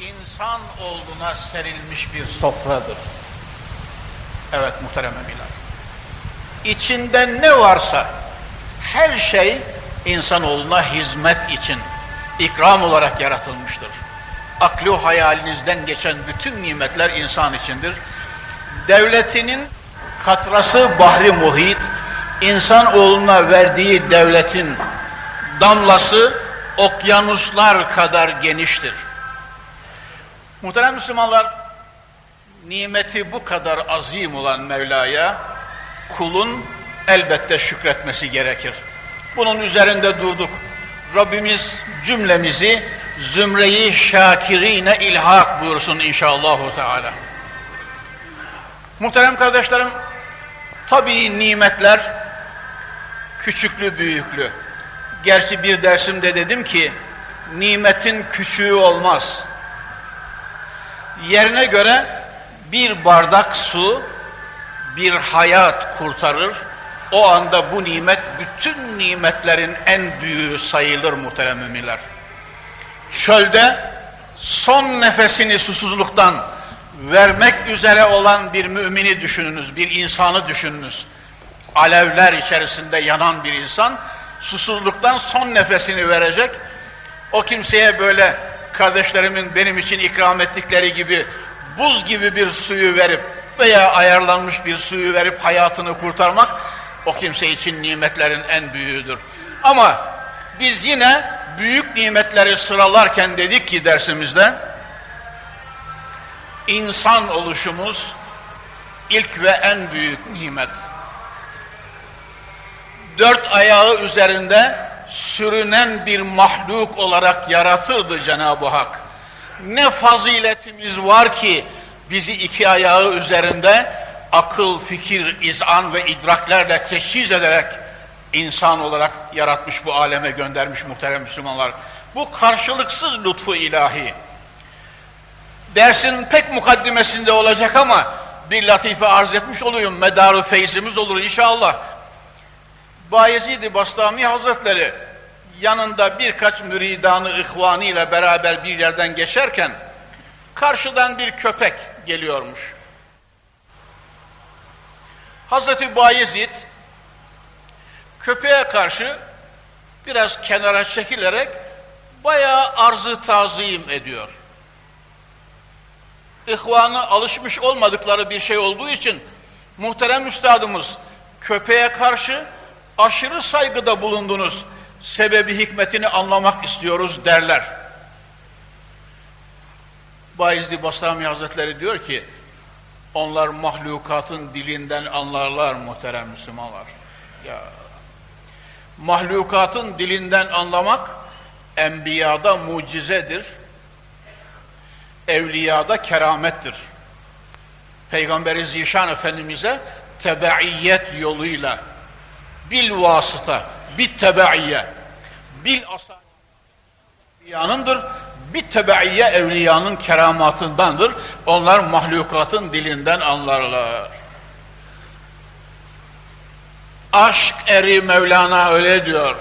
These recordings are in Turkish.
insan olduğuna serilmiş bir sofradır. Evet muhterem emirler. İçinde ne varsa her şey insanoğluna hizmet için ikram olarak yaratılmıştır. Aklı hayalinizden geçen bütün nimetler insan içindir. Devletinin katrası bahri muhit, insan oğluna verdiği devletin damlası okyanuslar kadar geniştir. Muhterem Müslümanlar, nimeti bu kadar azim olan Mevla'ya kulun elbette şükretmesi gerekir. Bunun üzerinde durduk. Rabbimiz cümlemizi zümreyi şakirine ilhak buyursun inşallahu teala. Muhterem kardeşlerim, tabii nimetler küçüklü büyüklü. Gerçi bir dersimde dedim ki, nimetin küçüğü olmaz. Yerine göre bir bardak su, bir hayat kurtarır. O anda bu nimet bütün nimetlerin en büyüğü sayılır muhterem müminler. Çölde son nefesini susuzluktan vermek üzere olan bir mümini düşününüz, bir insanı düşününüz. Alevler içerisinde yanan bir insan susuzluktan son nefesini verecek. O kimseye böyle kardeşlerimin benim için ikram ettikleri gibi buz gibi bir suyu verip veya ayarlanmış bir suyu verip hayatını kurtarmak o kimse için nimetlerin en büyüğüdür. Ama biz yine büyük nimetleri sıralarken dedik ki dersimizde insan oluşumuz ilk ve en büyük nimet. Dört ayağı üzerinde sürünen bir mahluk olarak yaratırdı Cenab-ı Hak. Ne faziletimiz var ki bizi iki ayağı üzerinde akıl, fikir, izan ve idraklerle teşhis ederek insan olarak yaratmış bu aleme göndermiş muhterem Müslümanlar. Bu karşılıksız lütfu ilahi. Dersin pek mukaddimesinde olacak ama bir latife arz etmiş olayım. Medarı feyzimiz olur inşallah. Bayezid-i Bastami Hazretleri yanında birkaç müridanı ihvanı ile beraber bir yerden geçerken karşıdan bir köpek geliyormuş. Hazreti Bayezid köpeğe karşı biraz kenara çekilerek bayağı arzı tazim ediyor. İhvanı alışmış olmadıkları bir şey olduğu için muhterem üstadımız köpeğe karşı aşırı saygıda bulundunuz. Sebebi hikmetini anlamak istiyoruz derler. Bayezid Bastami Hazretleri diyor ki onlar mahlukatın dilinden anlarlar muhterem Müslümanlar. Ya mahlukatın dilinden anlamak enbiyada mucizedir. Evliyada keramettir. Peygamberi Zişan Efendimiz'e tebeiyet yoluyla bil vasıta, bit tebeiyye bil asa evliyanındır. Bir tebeiyye evliyanın keramatındandır. Onlar mahlukatın dilinden anlarlar. Aşk eri Mevlana öyle diyor.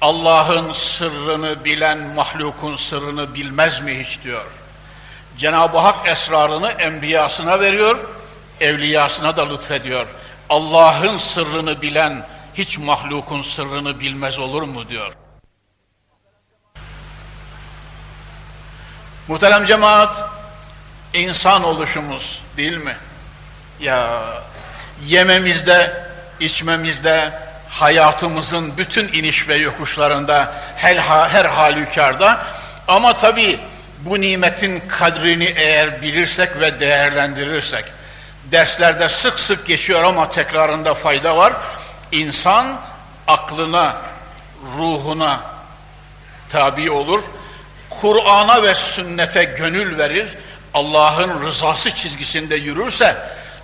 Allah'ın sırrını bilen mahlukun sırrını bilmez mi hiç diyor. Cenab-ı Hak esrarını enbiyasına veriyor, evliyasına da lütfediyor. Allah'ın sırrını bilen hiç mahlukun sırrını bilmez olur mu diyor. Muhterem cemaat, insan oluşumuz değil mi? Ya yememizde, içmemizde, hayatımızın bütün iniş ve yokuşlarında, her, her halükarda ama tabi bu nimetin kadrini eğer bilirsek ve değerlendirirsek, derslerde sık sık geçiyor ama tekrarında fayda var. İnsan aklına, ruhuna tabi olur. Kur'an'a ve sünnete gönül verir. Allah'ın rızası çizgisinde yürürse,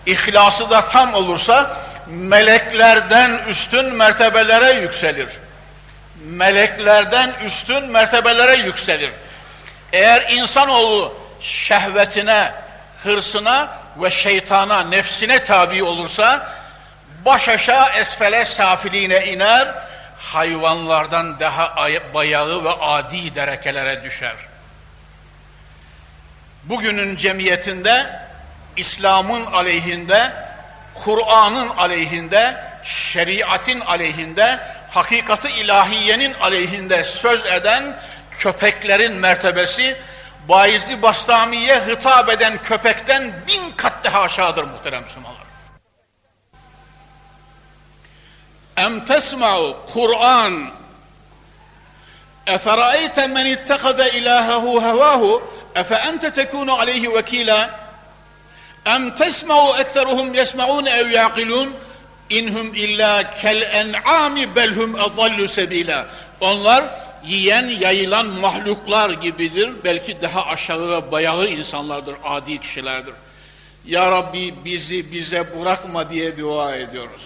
ihlası da tam olursa meleklerden üstün mertebelere yükselir. Meleklerden üstün mertebelere yükselir. Eğer insanoğlu şehvetine, hırsına ve şeytana, nefsine tabi olursa baş aşağı esfele safiliğine iner, hayvanlardan daha bayağı ve adi derekelere düşer. bugünün cemiyetinde İslam'ın aleyhinde, Kur'an'ın aleyhinde, şeriatin aleyhinde, hakikati ilahiyenin aleyhinde söz eden köpeklerin mertebesi Baizli Bastami'ye hitap eden köpekten bin kat daha aşağıdır muhterem Müslümanlar. Em tesma'u Kur'an. Efera'eyte men ittehade ilahehu hevahu Efe ente tekunu aleyhi vekila. Em tesma'u ekseruhum yesma'un ev yaqilun. İnhum illa kel en'ami belhum adallu sebila. Onlar yiyen yayılan mahluklar gibidir. Belki daha aşağı ve bayağı insanlardır, adi kişilerdir. Ya Rabbi bizi bize bırakma diye dua ediyoruz.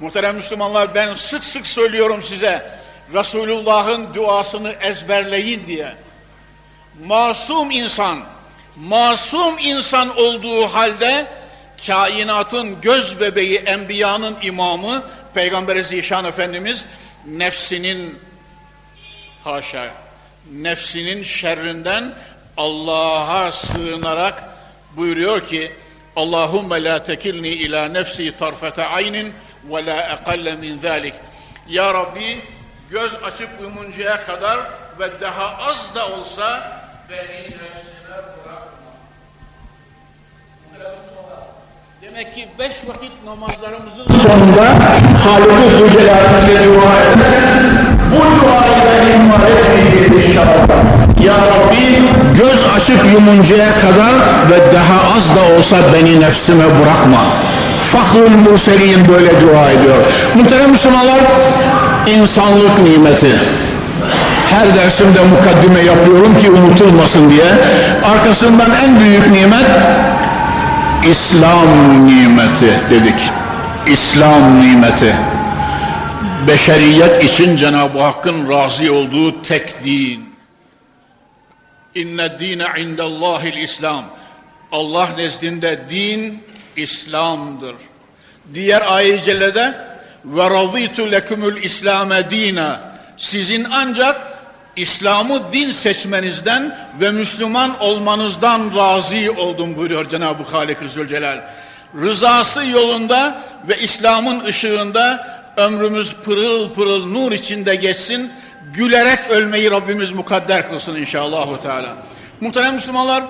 Muhterem Müslümanlar ben sık sık söylüyorum size Resulullah'ın duasını ezberleyin diye. Masum insan, masum insan olduğu halde kainatın göz bebeği, enbiyanın imamı Peygamber Zişan Efendimiz nefsinin haşa nefsinin şerrinden Allah'a sığınarak buyuruyor ki Allahümme la tekilni ila nefsi tarfete aynin ve la ekalle min zalik. Ya Rabbi göz açıp uyumuncaya kadar ve daha az da olsa beni nefsine bırakma. Demek ki beş vakit namazlarımızın sonunda Halik-i Zülcelal'e dua eder. Bu duayı da ihmal etmeyeceğiz inşallah. Ya Rabbi göz açıp yumuncaya kadar ve daha az da olsa beni nefsime bırakma. Fahrul Murselin böyle dua ediyor. Muhterem Müslümanlar insanlık nimeti. Her dersimde mukaddime yapıyorum ki unutulmasın diye. Arkasından en büyük nimet İslam nimeti dedik. İslam nimeti. Beşeriyet için Cenab-ı Hakk'ın razı olduğu tek din. İnne dine indallahil İslam. Allah nezdinde din İslam'dır. Diğer ayet-i cellede ve raditu lekumul İslame dina. Sizin ancak İslam'ı din seçmenizden ve Müslüman olmanızdan razı oldum buyuruyor Cenab-ı Halik-i Zülcelal. Rızası yolunda ve İslam'ın ışığında ömrümüz pırıl pırıl nur içinde geçsin. Gülerek ölmeyi Rabbimiz mukadder kılsın inşallah. Teala. Muhterem Müslümanlar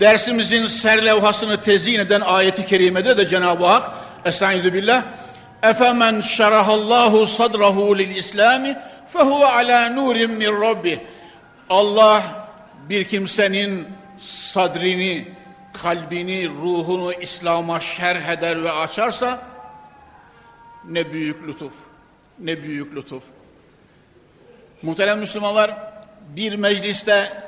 dersimizin serlevhasını tezyin eden ayeti kerimede de Cenab-ı Hak Estaizu billah Efemen şerahallahu sadrahu lil İslami ala nurim min rabbi Allah bir kimsenin sadrini, kalbini, ruhunu İslam'a şerh eder ve açarsa ne büyük lütuf, ne büyük lütuf. Muhterem Müslümanlar, bir mecliste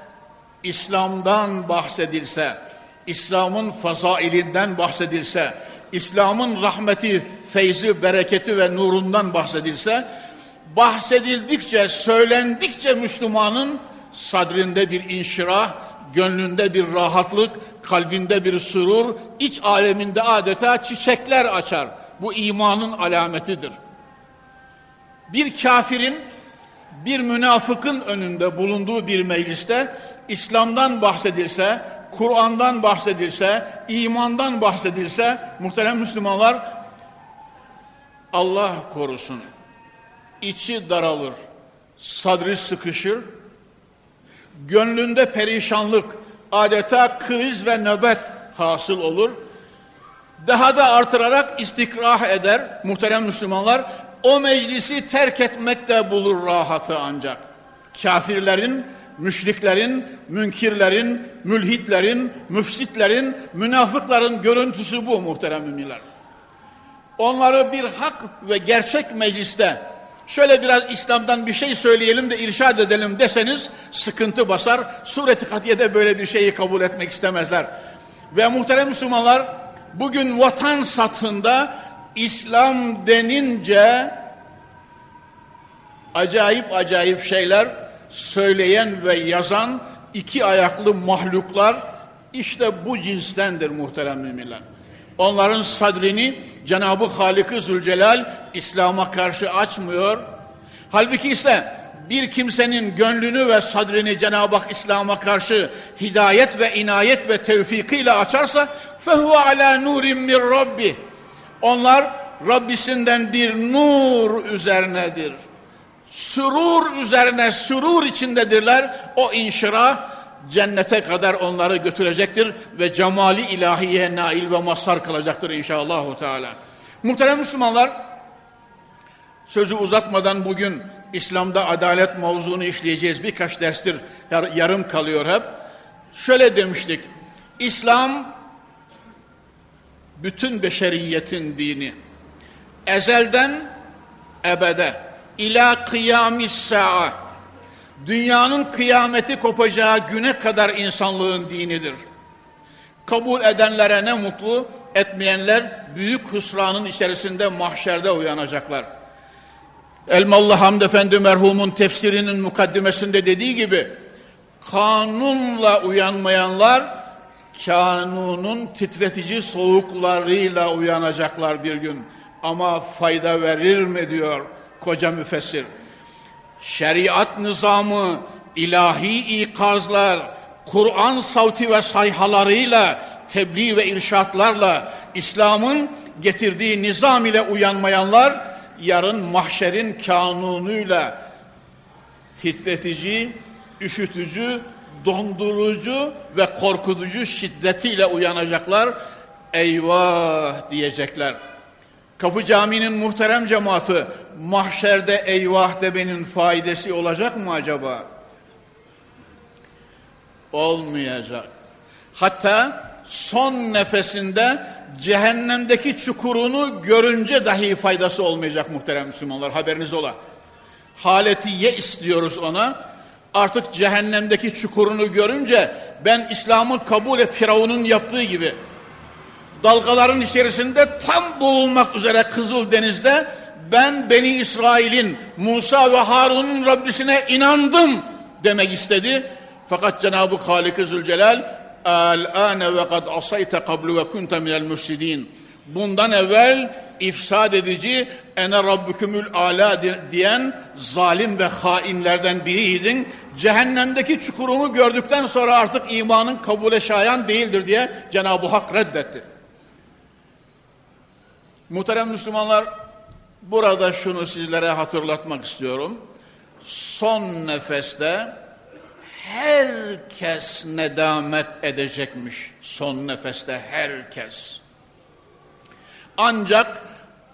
İslam'dan bahsedilse, İslam'ın fazailinden bahsedilse, İslam'ın rahmeti, feyzi, bereketi ve nurundan bahsedilse, bahsedildikçe, söylendikçe Müslümanın sadrinde bir inşirah, gönlünde bir rahatlık, kalbinde bir sürur, iç aleminde adeta çiçekler açar. Bu imanın alametidir. Bir kafirin, bir münafıkın önünde bulunduğu bir mecliste İslam'dan bahsedilse, Kur'an'dan bahsedilse, imandan bahsedilse, muhterem Müslümanlar, Allah korusun, içi daralır, sadri sıkışır, gönlünde perişanlık, adeta kriz ve nöbet hasıl olur. Daha da artırarak istikrah eder muhterem Müslümanlar. O meclisi terk etmekte bulur rahatı ancak. Kafirlerin, müşriklerin, münkirlerin, mülhitlerin, müfsitlerin, münafıkların görüntüsü bu muhterem müminler. Onları bir hak ve gerçek mecliste şöyle biraz İslam'dan bir şey söyleyelim de irşad edelim deseniz sıkıntı basar. Sureti Katiye'de böyle bir şeyi kabul etmek istemezler. Ve muhterem Müslümanlar bugün vatan satında İslam denince acayip acayip şeyler söyleyen ve yazan iki ayaklı mahluklar işte bu cinstendir muhterem müminler. Onların sadrini Cenab-ı Halik-i Zülcelal İslam'a karşı açmıyor. Halbuki ise bir kimsenin gönlünü ve sadrini Cenab-ı Hak İslam'a karşı hidayet ve inayet ve tevfikiyle açarsa fehu ala nurin min rabbi. Onlar Rabbisinden bir nur üzerinedir. Sürur üzerine sürur içindedirler. O inşira cennete kadar onları götürecektir ve cemali ilahiye nail ve mazhar kılacaktır inşallah. Teala. Muhterem Müslümanlar, sözü uzatmadan bugün İslam'da adalet mevzunu işleyeceğiz. Birkaç derstir yar yarım kalıyor hep. Şöyle demiştik, İslam bütün beşeriyetin dini. Ezelden ebede, ila kıyamis sa'a, dünyanın kıyameti kopacağı güne kadar insanlığın dinidir. Kabul edenlere ne mutlu, etmeyenler büyük husranın içerisinde mahşerde uyanacaklar. Elmalı Hamd Efendi merhumun tefsirinin mukaddimesinde dediği gibi kanunla uyanmayanlar kanunun titretici soğuklarıyla uyanacaklar bir gün. Ama fayda verir mi diyor koca müfessir. Şeriat nizamı, ilahi ikazlar, Kur'an savti ve sayhalarıyla, tebliğ ve irşatlarla, İslam'ın getirdiği nizam ile uyanmayanlar, yarın mahşerin kanunuyla titretici, üşütücü, dondurucu ve korkutucu şiddetiyle uyanacaklar. Eyvah diyecekler. Kapı Camii'nin muhterem cemaati mahşerde eyvah demenin faydası olacak mı acaba? Olmayacak. Hatta son nefesinde cehennemdeki çukurunu görünce dahi faydası olmayacak muhterem Müslümanlar haberiniz ola. Haletiye istiyoruz ona. Artık cehennemdeki çukurunu görünce ben İslam'ı kabul et Firavun'un yaptığı gibi dalgaların içerisinde tam boğulmak üzere Kızıl Deniz'de ben Beni İsrail'in Musa ve Harun'un Rabbisine inandım demek istedi. Fakat Cenab-ı Halik-i Zülcelal kad asayte kablu ve kunte minel müfsidin. Bundan evvel ifsad edici ene rabbükümül ala diyen zalim ve hainlerden biriydin. Cehennemdeki çukurunu gördükten sonra artık imanın kabule şayan değildir diye Cenab-ı Hak reddetti. Muhterem Müslümanlar, burada şunu sizlere hatırlatmak istiyorum. Son nefeste herkes nedamet edecekmiş. Son nefeste herkes. Ancak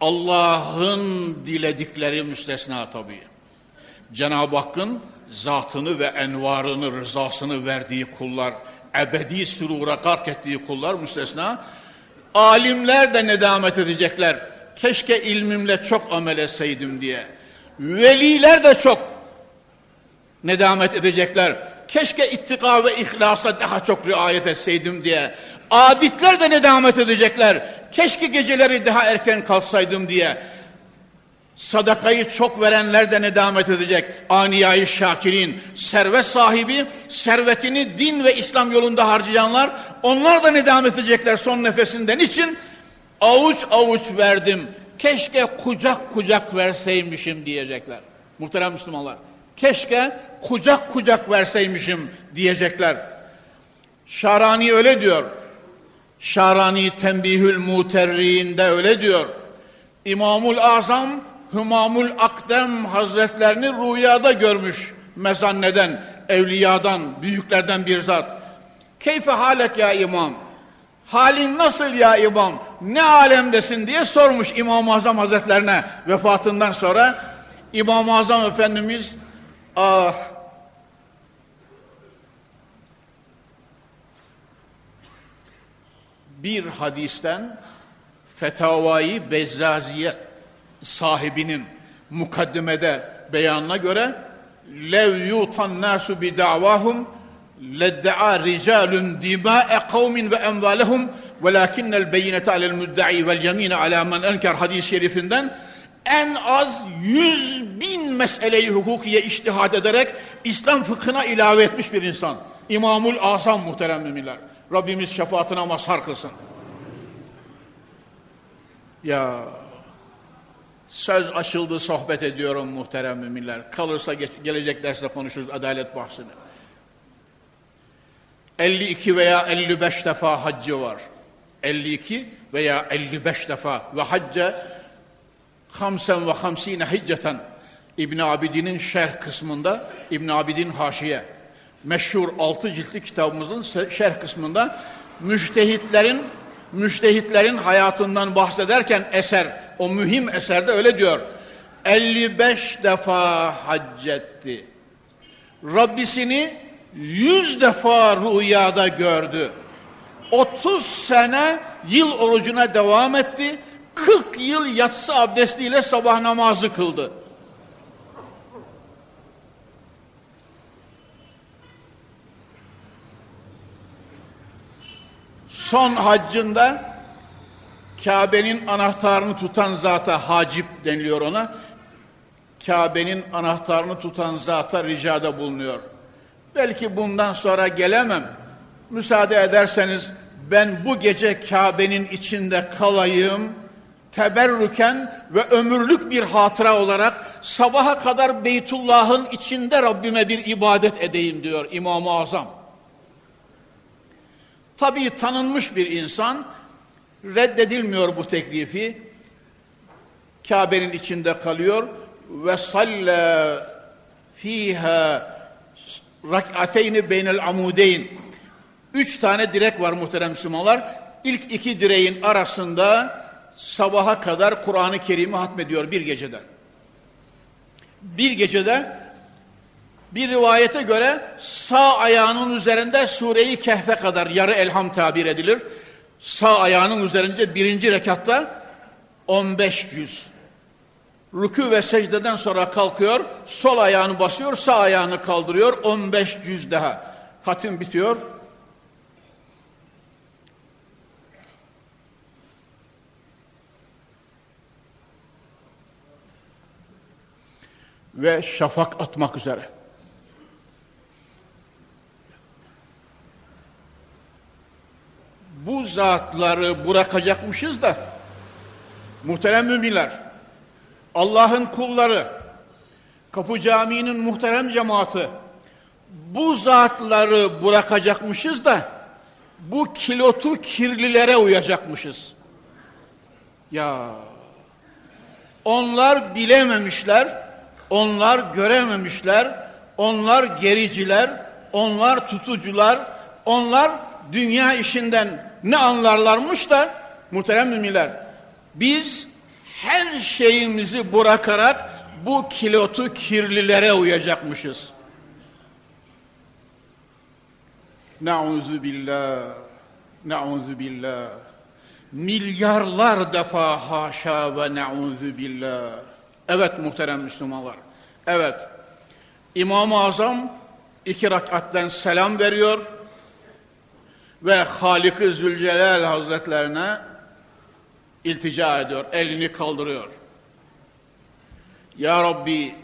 Allah'ın diledikleri müstesna tabii. Cenab-ı Hakk'ın zatını ve envarını, rızasını verdiği kullar, ebedi sürura gark ettiği kullar müstesna. Alimler de nedamet edecekler. Keşke ilmimle çok amel etseydim diye. Veliler de çok nedamet edecekler. Keşke ittika ve ihlasa daha çok riayet etseydim diye. Aditler de nedamet edecekler. Keşke geceleri daha erken kalksaydım diye. Sadakayı çok verenler de nedamet edecek. Aniyayı şakirin, servet sahibi, servetini din ve İslam yolunda harcayanlar, onlar da nedamet edecekler son nefesinden için. Avuç avuç verdim, keşke kucak kucak verseymişim diyecekler. Muhterem Müslümanlar, keşke kucak kucak verseymişim diyecekler. Şarani öyle diyor. Şarani Tembihül Muterri'inde öyle diyor. İmamul Azam Hümamul Akdem Hazretlerini rüyada görmüş mezanneden, evliyadan, büyüklerden bir zat. Keyfe halek ya imam? Halin nasıl ya imam? Ne alemdesin diye sormuş İmam-ı Azam Hazretlerine vefatından sonra. İmam-ı Azam Efendimiz ah bir hadisten Fetavai Bezzaziye sahibinin mukaddimede beyanına göre lev yutan nasu bi davahum ledda'a ricalun dima'e kavmin ve envalehum velakinnel beyinete alel müdda'i vel yemine ala men enker hadis-i şerifinden en az yüz bin meseleyi hukukiye iştihad ederek İslam fıkhına ilave etmiş bir insan. İmamul Azam muhterem müminler. Rabbimiz şefaatine mazhar kılsın. Ya Söz açıldı, sohbet ediyorum muhterem müminler. Kalırsa geç, gelecek derste konuşuruz adalet bahsini. 52 veya 55 defa haccı var. 52 veya 55 defa ve hacca hamsen ve hamsine hicceten İbn Abidin'in şerh kısmında İbn Abidin haşiye meşhur altı ciltli kitabımızın şerh kısmında müştehitlerin müştehitlerin hayatından bahsederken eser o mühim eserde öyle diyor. 55 defa haccetti Rabbisini 100 defa rüyada gördü. 30 sene yıl orucuna devam etti. 40 yıl yatsı abdestiyle sabah namazı kıldı son haccında Kabe'nin anahtarını tutan zata hacip deniliyor ona. Kabe'nin anahtarını tutan zata ricada bulunuyor. Belki bundan sonra gelemem. Müsaade ederseniz ben bu gece Kabe'nin içinde kalayım. Teberrüken ve ömürlük bir hatıra olarak sabaha kadar Beytullah'ın içinde Rabbime bir ibadet edeyim diyor İmam-ı Azam. Tabii tanınmış bir insan reddedilmiyor bu teklifi. Kabe'nin içinde kalıyor ve salle fiha rak'ateyni beynel amudeyn. Üç tane direk var muhterem Müslümanlar. İlk iki direğin arasında sabaha kadar Kur'an-ı Kerim'i hatmediyor bir gecede. Bir gecede bir rivayete göre sağ ayağının üzerinde sureyi kehfe kadar yarı elham tabir edilir. Sağ ayağının üzerinde birinci rekatta 15 cüz. Rükü ve secdeden sonra kalkıyor, sol ayağını basıyor, sağ ayağını kaldırıyor, 15 cüz daha. Hatim bitiyor. Ve şafak atmak üzere. Bu zatları bırakacakmışız da muhterem müminler Allah'ın kulları Kapı Camii'nin muhterem cemaati bu zatları bırakacakmışız da bu kilotu kirlilere uyacakmışız. Ya onlar bilememişler, onlar görememişler, onlar gericiler, onlar tutucular, onlar dünya işinden ne anlarlarmış da muhterem müminler biz her şeyimizi bırakarak bu kilotu kirlilere uyacakmışız. Nauzu billah. Nauzu billah. Milyarlar defa haşa ve nauzu billah. Evet muhterem Müslümanlar. Evet. İmam-ı Azam iki rakatten selam veriyor ve Halik-i Zülcelal Hazretlerine iltica ediyor, elini kaldırıyor. Ya Rabbi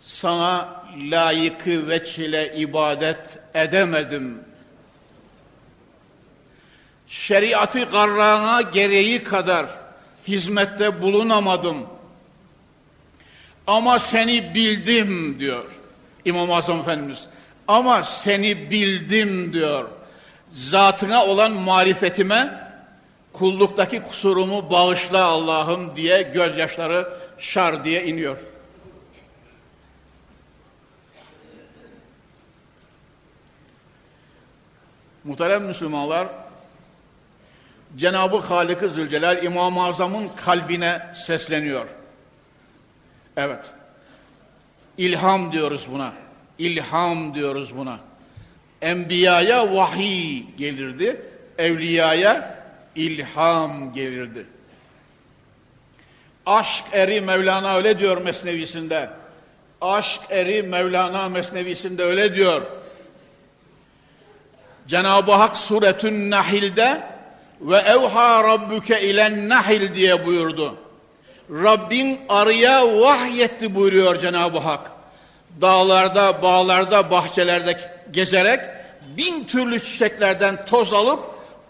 sana layıkı veçile ibadet edemedim. Şeriatı garrana gereği kadar hizmette bulunamadım. Ama seni bildim diyor İmam-ı Azam Efendimiz. Ama seni bildim diyor. Zatına olan marifetime, kulluktaki kusurumu bağışla Allah'ım diye gözyaşları şar diye iniyor. Muhterem Müslümanlar, Cenab-ı Halik-i Zülcelal İmam-ı Azam'ın kalbine sesleniyor. Evet. İlham diyoruz buna. İlham diyoruz buna. Enbiyaya vahiy gelirdi, evliyaya ilham gelirdi. Aşk eri Mevlana öyle diyor Mesnevisinde. Aşk eri Mevlana Mesnevisinde öyle diyor. Cenab-ı Hak suretün Nahil'de ve evha rabbuke ilen nahil diye buyurdu. Rabbin arıya vahyetti buyuruyor Cenab-ı Hak dağlarda, bağlarda, bahçelerde gezerek bin türlü çiçeklerden toz alıp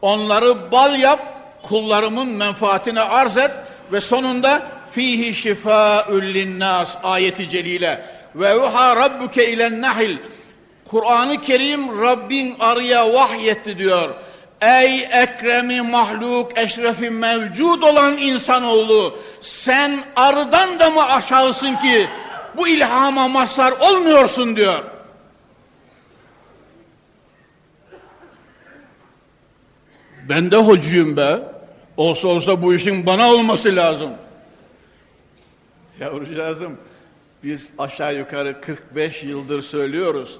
onları bal yap, kullarımın menfaatine arz et ve sonunda fihi şifaa'un linnas ayeti celile ve uha rabbuke ilen nahil Kur'an-ı Kerim Rabbin arıya vahyetti diyor. Ey ekremi mahluk, eşrefi mevcud olan insanoğlu, sen arıdan da mı aşağısın ki bu ilhama mazhar olmuyorsun diyor. Ben de hocuyum be. Olsa olsa bu işin bana olması lazım. Yavrucağızım, biz aşağı yukarı 45 yıldır söylüyoruz.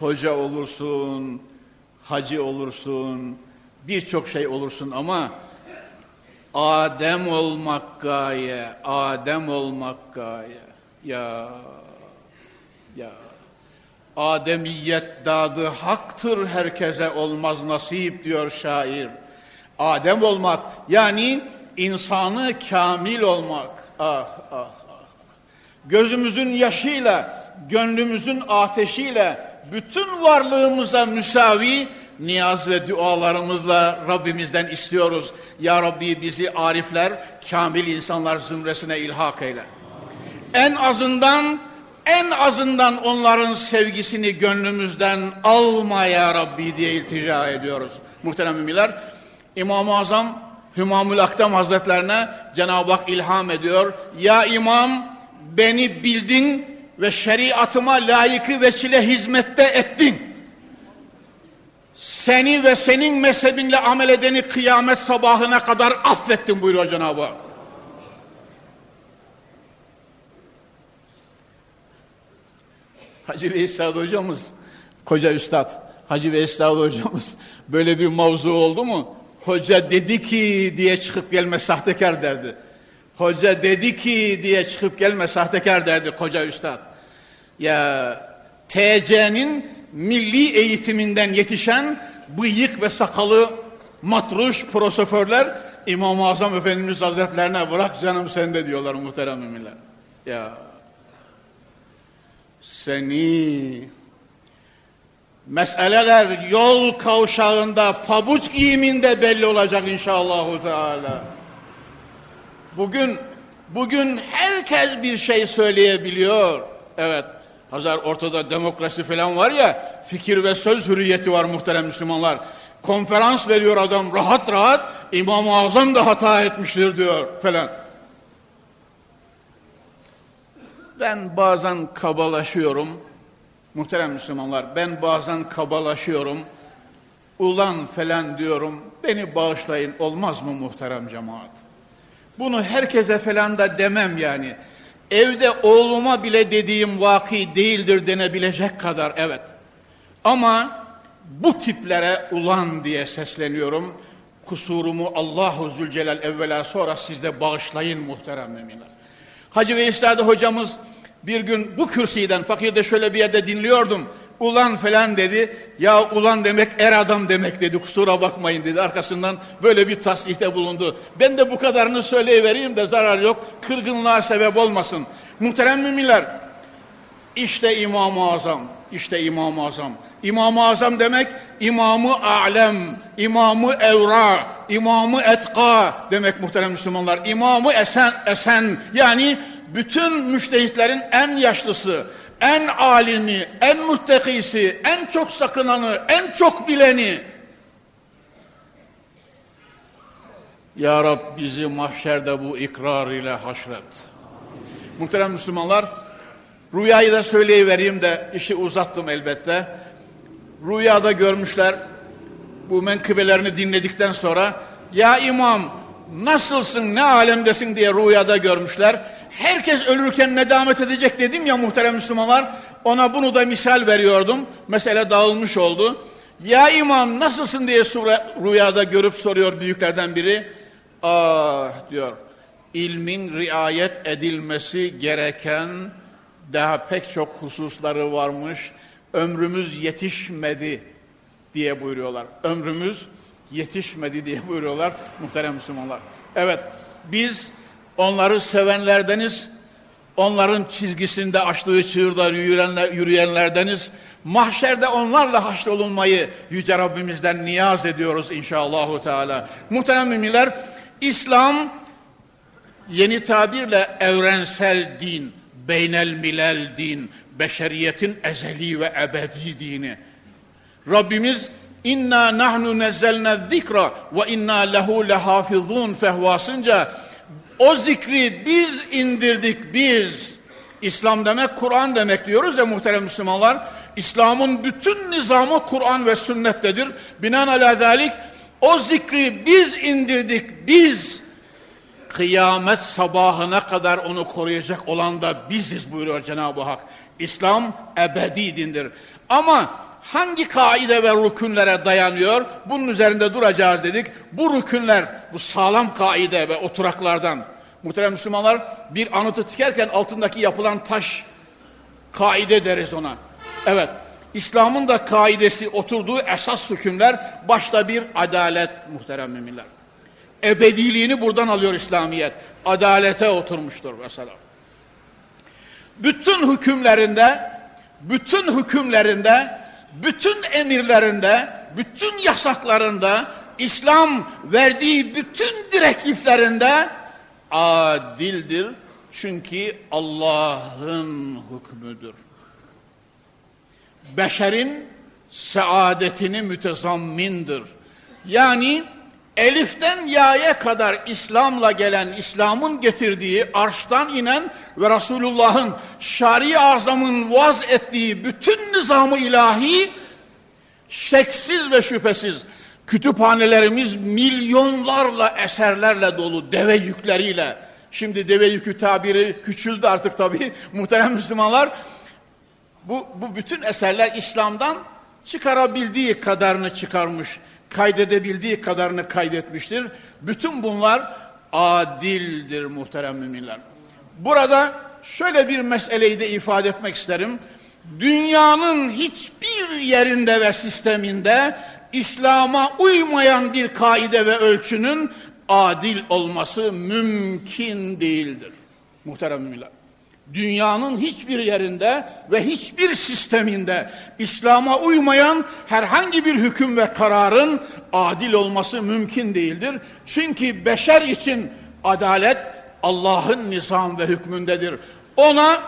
Hoca olursun, hacı olursun, birçok şey olursun ama Adem olmak gaye, Adem olmak gaye. Ya, ya. Ademiyet dadı haktır herkese olmaz nasip diyor şair. Adem olmak yani insanı kamil olmak. Ah ah ah. Gözümüzün yaşıyla, gönlümüzün ateşiyle bütün varlığımıza müsavi niyaz ve dualarımızla Rabbimizden istiyoruz. Ya Rabbi bizi arifler, kamil insanlar zümresine ilhak eyle. En azından en azından onların sevgisini gönlümüzden alma ya Rabbi diye iltica ediyoruz. Muhterem müminler, İmam-ı Azam Hümamül Akdam Hazretlerine Cenab-ı Hak ilham ediyor. Ya İmam beni bildin ve şeriatıma layıkı veçile hizmette ettin. Seni ve senin mezhebinle amel edeni kıyamet sabahına kadar affettim buyuruyor Cenab-ı Hak. Hacı Veysel hocamız, koca üstad, Hacı Veysel hocamız böyle bir mavzu oldu mu? Hoca dedi ki diye çıkıp gelme sahtekar derdi. Hoca dedi ki diye çıkıp gelme sahtekar derdi koca üstad. Ya TC'nin milli eğitiminden yetişen bıyık ve sakalı matruş prosoförler İmam-ı Azam Efendimiz Hazretlerine bırak canım sende diyorlar muhterem müminler. Ya seni meseleler yol kavşağında pabuç giyiminde belli olacak inşallah Teala. Bugün bugün herkes bir şey söyleyebiliyor. Evet. Hazar ortada demokrasi falan var ya, fikir ve söz hürriyeti var muhterem Müslümanlar. Konferans veriyor adam rahat rahat, İmam-ı Azam da hata etmiştir diyor falan. Ben bazen kabalaşıyorum. Muhterem Müslümanlar, ben bazen kabalaşıyorum. Ulan falan diyorum. Beni bağışlayın olmaz mı muhterem cemaat? Bunu herkese falan da demem yani. Evde oğluma bile dediğim vaki değildir denebilecek kadar evet. Ama bu tiplere ulan diye sesleniyorum. Kusurumu Allahu Zülcelal evvela sonra sizde bağışlayın muhterem müminler. Hacı Veysade hocamız bir gün bu kürsüden fakirde şöyle bir yerde dinliyordum. Ulan falan dedi. Ya ulan demek er adam demek dedi. Kusura bakmayın dedi. Arkasından böyle bir tasdihte bulundu. Ben de bu kadarını söyleyivereyim de zarar yok. Kırgınlığa sebep olmasın. Muhterem müminler. İşte İmam-ı Azam. İşte İmam-ı Azam. İmam-ı Azam demek İmamı Alem, İmamı Evra, İmamı Etka demek muhterem Müslümanlar. İmamı Esen, Esen yani bütün müştehitlerin en yaşlısı, en alimi, en muttekisi, en çok sakınanı, en çok bileni. Ya Rab bizi mahşerde bu ikrar ile haşret. Muhterem Müslümanlar, rüyayı da söyleyivereyim de işi uzattım elbette. Rüyada görmüşler, bu menkıbelerini dinledikten sonra, ya imam nasılsın, ne alemdesin diye rüyada görmüşler. Herkes ölürken nedamet edecek dedim ya muhterem Müslümanlar. Ona bunu da misal veriyordum. Mesele dağılmış oldu. Ya imam nasılsın diye rüyada görüp soruyor büyüklerden biri. Ah diyor. İlmin riayet edilmesi gereken daha pek çok hususları varmış. Ömrümüz yetişmedi diye buyuruyorlar. Ömrümüz yetişmedi diye buyuruyorlar muhterem Müslümanlar. Evet biz onları sevenlerdeniz, onların çizgisinde açtığı çığırda yürüyenler, yürüyenlerdeniz. Mahşerde onlarla haşrolunmayı Yüce Rabbimizden niyaz ediyoruz inşallahü teala. Muhterem müminler, İslam yeni tabirle evrensel din, beynel milel din, beşeriyetin ezeli ve ebedi dini. Rabbimiz inna nahnu nezzelne zikra ve inna lehu lehafizun fehvasınca o zikri biz indirdik biz. İslam demek Kur'an demek diyoruz ya muhterem Müslümanlar. İslam'ın bütün nizamı Kur'an ve sünnettedir. Binaenaleyh o zikri biz indirdik biz. Kıyamet sabahına kadar onu koruyacak olan da biziz buyuruyor Cenab-ı Hak. İslam ebedi dindir. Ama hangi kaide ve rükünlere dayanıyor? Bunun üzerinde duracağız dedik. Bu rükünler, bu sağlam kaide ve oturaklardan. Muhterem Müslümanlar bir anıtı tikerken altındaki yapılan taş kaide deriz ona. Evet, İslam'ın da kaidesi oturduğu esas hükümler başta bir adalet muhterem müminler. Ebediliğini buradan alıyor İslamiyet. Adalete oturmuştur mesela. Bütün hükümlerinde, bütün hükümlerinde, bütün emirlerinde, bütün yasaklarında, İslam verdiği bütün direktiflerinde adildir. Çünkü Allah'ın hükmüdür beşerin saadetini mütezammindir. Yani Elif'ten Ya'ya kadar İslam'la gelen, İslam'ın getirdiği, arştan inen ve Resulullah'ın şari azamın vaz ettiği bütün nizamı ilahi şeksiz ve şüphesiz. Kütüphanelerimiz milyonlarla eserlerle dolu, deve yükleriyle. Şimdi deve yükü tabiri küçüldü artık tabii. Muhterem Müslümanlar bu, bu bütün eserler İslam'dan çıkarabildiği kadarını çıkarmış, kaydedebildiği kadarını kaydetmiştir. Bütün bunlar adildir muhterem müminler. Burada şöyle bir meseleyi de ifade etmek isterim. Dünyanın hiçbir yerinde ve sisteminde İslam'a uymayan bir kaide ve ölçünün adil olması mümkün değildir. Muhterem müminler dünyanın hiçbir yerinde ve hiçbir sisteminde İslam'a uymayan herhangi bir hüküm ve kararın adil olması mümkün değildir. Çünkü beşer için adalet Allah'ın nizam ve hükmündedir. Ona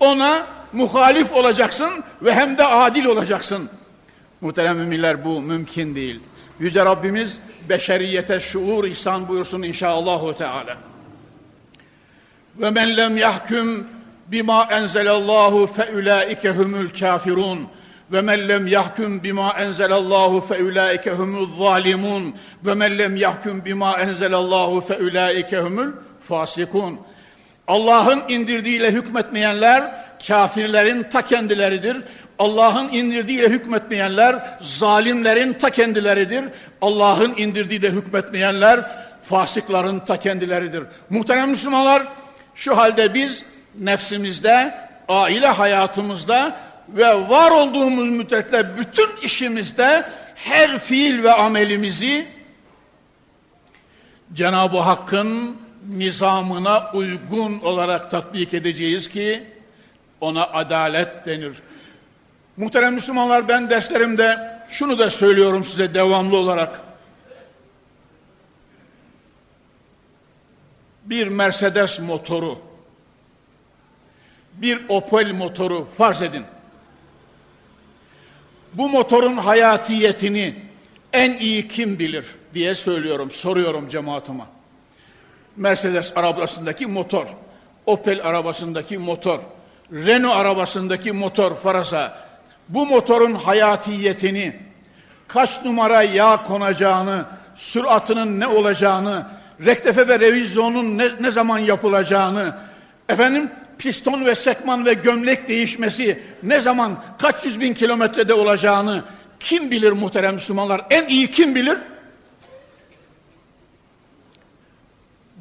ona muhalif olacaksın ve hem de adil olacaksın. Muhterem müminler bu mümkün değil. Yüce Rabbimiz beşeriyete şuur ihsan buyursun inşallah Teala. Ve men lem yahkum bima enzelallahu fe ulaike humul kafirun ve men lem yahkum bima enzelallahu fe ulaike humul zalimun ve men lem yahkum bima enzelallahu fe ulaike humul fasikun Allah'ın indirdiğiyle hükmetmeyenler kafirlerin ta kendileridir. Allah'ın indirdiğiyle hükmetmeyenler zalimlerin ta kendileridir. Allah'ın indirdiğiyle hükmetmeyenler fasıkların ta kendileridir. Muhterem Müslümanlar şu halde biz nefsimizde, aile hayatımızda ve var olduğumuz müddetler bütün işimizde her fiil ve amelimizi Cenab-ı Hakk'ın nizamına uygun olarak tatbik edeceğiz ki ona adalet denir. Muhterem Müslümanlar ben derslerimde şunu da söylüyorum size devamlı olarak. Bir Mercedes motoru bir Opel motoru farz edin. Bu motorun hayatiyetini en iyi kim bilir diye söylüyorum, soruyorum cemaatime. Mercedes arabasındaki motor, Opel arabasındaki motor, Renault arabasındaki motor farasa, bu motorun hayatiyetini, kaç numara yağ konacağını, süratının ne olacağını, rektefe ve revizyonun ne, ne zaman yapılacağını, efendim piston ve sekman ve gömlek değişmesi ne zaman kaç yüz bin kilometrede olacağını kim bilir muhterem Müslümanlar? En iyi kim bilir?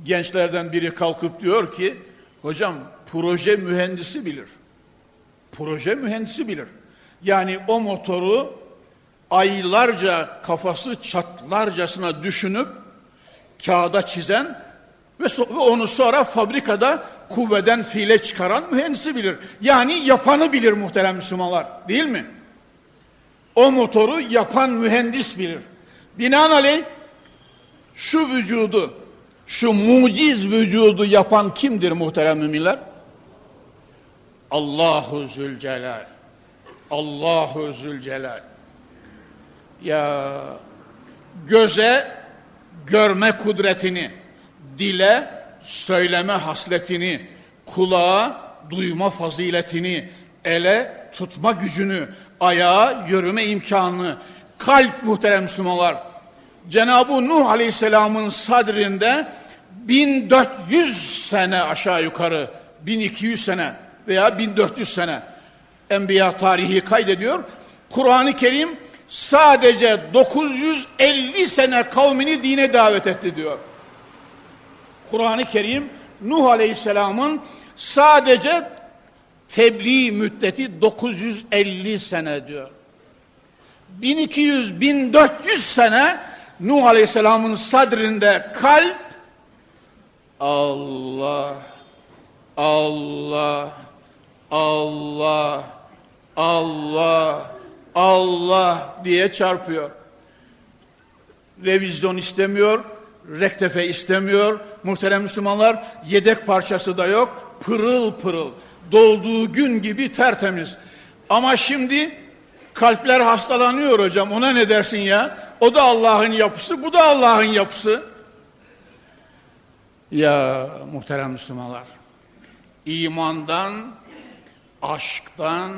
Gençlerden biri kalkıp diyor ki hocam proje mühendisi bilir. Proje mühendisi bilir. Yani o motoru aylarca kafası çatlarcasına düşünüp kağıda çizen ve onu sonra fabrikada kuvveden fiile çıkaran mühendisi bilir. Yani yapanı bilir muhterem Müslümanlar. Değil mi? O motoru yapan mühendis bilir. Binaenaleyh şu vücudu Şu muciz vücudu yapan kimdir muhterem müminler? Allahu Zülcelal. Allahu Zülcelal. Ya göze görme kudretini, dile söyleme hasletini, kulağa duyma faziletini, ele tutma gücünü, ayağa yürüme imkanını, kalp muhterem Müslümanlar. Cenab-ı Nuh Aleyhisselam'ın sadrinde 1400 sene aşağı yukarı, 1200 sene veya 1400 sene Enbiya tarihi kaydediyor. Kur'an-ı Kerim sadece 950 sene kavmini dine davet etti diyor. Kur'an-ı Kerim Nuh Aleyhisselam'ın sadece tebliğ müddeti 950 sene diyor. 1200-1400 sene Nuh Aleyhisselam'ın sadrinde kalp Allah Allah Allah Allah Allah diye çarpıyor. Revizyon istemiyor, rektefe istemiyor. Muhterem Müslümanlar yedek parçası da yok. Pırıl pırıl. Dolduğu gün gibi tertemiz. Ama şimdi kalpler hastalanıyor hocam. Ona ne dersin ya? O da Allah'ın yapısı, bu da Allah'ın yapısı. Ya muhterem Müslümanlar, imandan, aşktan,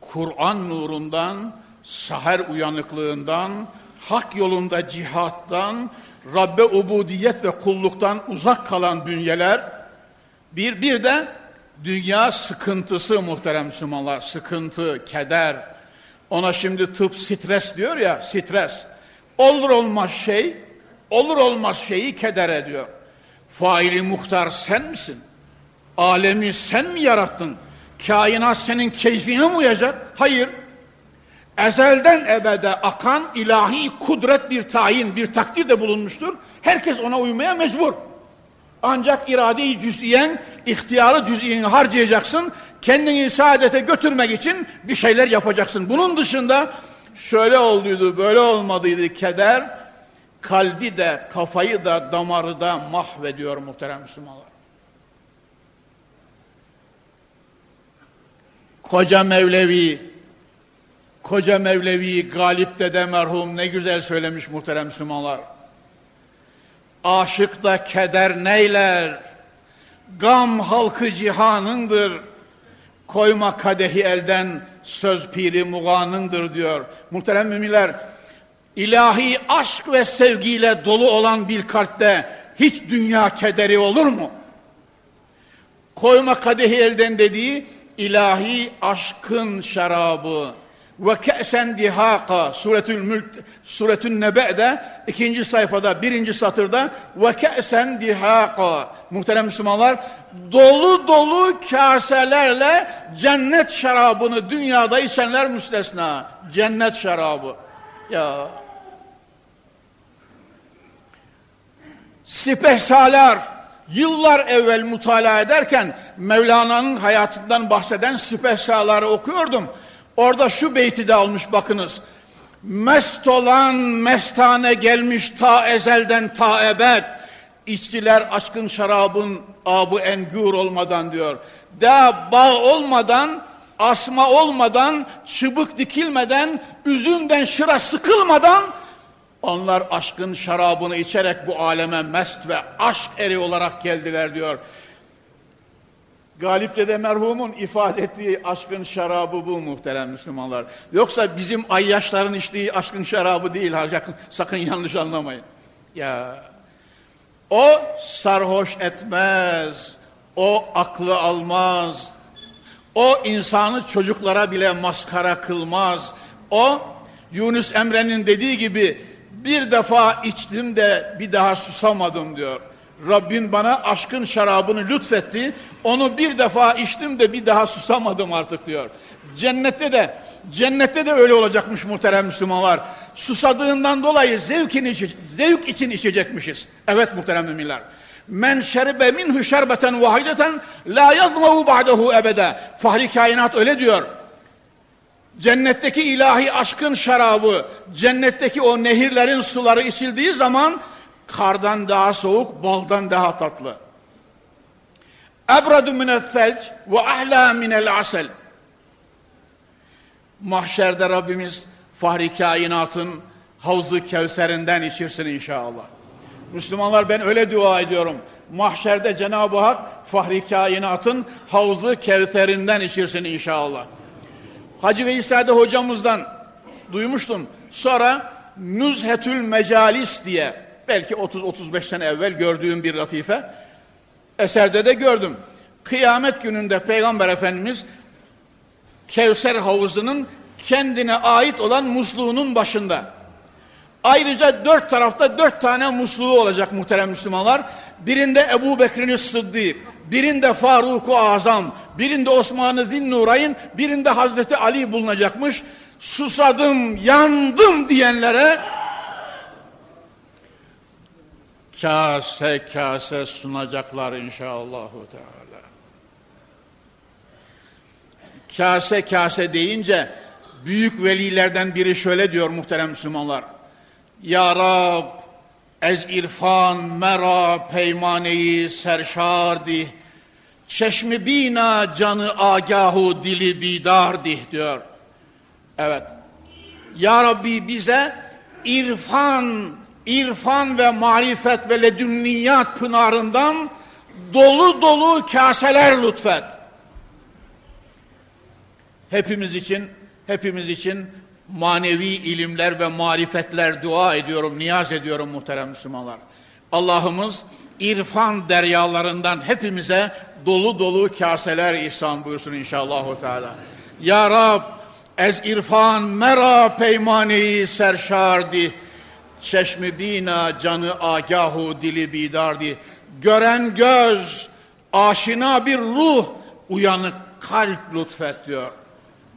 Kur'an nurundan, saher uyanıklığından, hak yolunda cihattan, Rabbe ubudiyet ve kulluktan uzak kalan bünyeler, bir, bir de dünya sıkıntısı muhterem Müslümanlar, sıkıntı, keder. Ona şimdi tıp stres diyor ya, stres. Olur olmaz şey, olur olmaz şeyi keder ediyor. Faili muhtar sen misin? Alemi sen mi yarattın? Kainat senin keyfine mi uyacak? Hayır. Ezelden ebede akan ilahi kudret bir tayin, bir takdir de bulunmuştur. Herkes ona uymaya mecbur. Ancak irade-i cüz'iyen, ihtiyarı cüz'iyeni harcayacaksın. Kendini saadete götürmek için bir şeyler yapacaksın. Bunun dışında şöyle olduydu, böyle olmadıydı keder, kalbi de, kafayı da, damarı da mahvediyor muhterem Müslümanlar. Koca Mevlevi, koca Mevlevi Galip Dede merhum ne güzel söylemiş muhterem Müslümanlar. Aşıkta keder neyler, gam halkı cihanındır, koyma kadehi elden, söz piri muganındır diyor. Muhterem müminler, ilahi aşk ve sevgiyle dolu olan bir kalpte hiç dünya kederi olur mu? Koyma kadehi elden dediği, ilahi aşkın şarabı ve ke'sen dihaka suretül mülk suretün nebe'de ikinci sayfada birinci satırda ve ke'sen dihaka muhterem Müslümanlar dolu dolu kaselerle cennet şarabını dünyada içenler müstesna. Cennet şarabı. Ya. Sipehsalar Yıllar evvel mutala ederken Mevlana'nın hayatından bahseden Süpehsaları okuyordum. Orada şu beyti de almış bakınız. Mest olan mestane gelmiş ta ezelden ta ebed. İçtiler aşkın şarabın abu engür olmadan diyor. Da bağ olmadan, asma olmadan, çıbık dikilmeden, üzümden şıra sıkılmadan onlar aşkın şarabını içerek bu aleme mest ve aşk eri olarak geldiler diyor. Galip Dede merhumun ifade ettiği aşkın şarabı bu muhterem Müslümanlar. Yoksa bizim ayyaşların içtiği aşkın şarabı değil. Sakın yanlış anlamayın. Ya o sarhoş etmez. O aklı almaz. O insanı çocuklara bile maskara kılmaz. O Yunus Emre'nin dediği gibi bir defa içtim de bir daha susamadım diyor. Rabbin bana aşkın şarabını lütfetti. Onu bir defa içtim de bir daha susamadım artık diyor. Cennette de cennette de öyle olacakmış muhterem Müslümanlar. Susadığından dolayı zevkin içi, zevk için içecekmişiz. Evet muhterem müminler. Men şeribe minhu şerbeten vahideten la yazmahu ba'dehu ebede. Fahri kainat öyle diyor. Cennetteki ilahi aşkın şarabı, cennetteki o nehirlerin suları içildiği zaman kardan daha soğuk, baldan daha tatlı. Ebradu minel thelc ve ahla minel asel. Mahşerde Rabbimiz fahri kainatın havzu kevserinden içirsin inşallah. Müslümanlar ben öyle dua ediyorum. Mahşerde Cenab-ı Hak fahri kainatın havzu kevserinden içirsin inşallah. Hacı Veysade hocamızdan duymuştum. Sonra Nüzhetül Mecalis diye belki 30-35 sene evvel gördüğüm bir latife. Eserde de gördüm. Kıyamet gününde Peygamber Efendimiz Kevser havuzunun kendine ait olan musluğunun başında. Ayrıca dört tarafta dört tane musluğu olacak muhterem Müslümanlar. Birinde Ebu Bekir'in Sıddık, birinde Faruk-u Azam, birinde Osman-ı Zinnurayn, birinde Hazreti Ali bulunacakmış. Susadım, yandım diyenlere kase kase sunacaklar inşallahü teala. Kase kase deyince büyük velilerden biri şöyle diyor muhterem Müslümanlar. Ya Rab ez irfan mera peymaneyi serşardi çeşmi bina canı agahu dili bidardi diyor. Evet. Ya Rabbi bize irfan irfan ve marifet ve ledünniyat pınarından dolu dolu kaseler lütfet. Hepimiz için, hepimiz için manevi ilimler ve marifetler dua ediyorum, niyaz ediyorum muhterem Müslümanlar. Allah'ımız irfan deryalarından hepimize dolu dolu kaseler ihsan buyursun inşallah. Teala. Ya Rab, ez irfan mera serşardi, çeşmi bina canı agahu dili bidardi. Gören göz, aşina bir ruh, uyanık kalp lütfet diyor.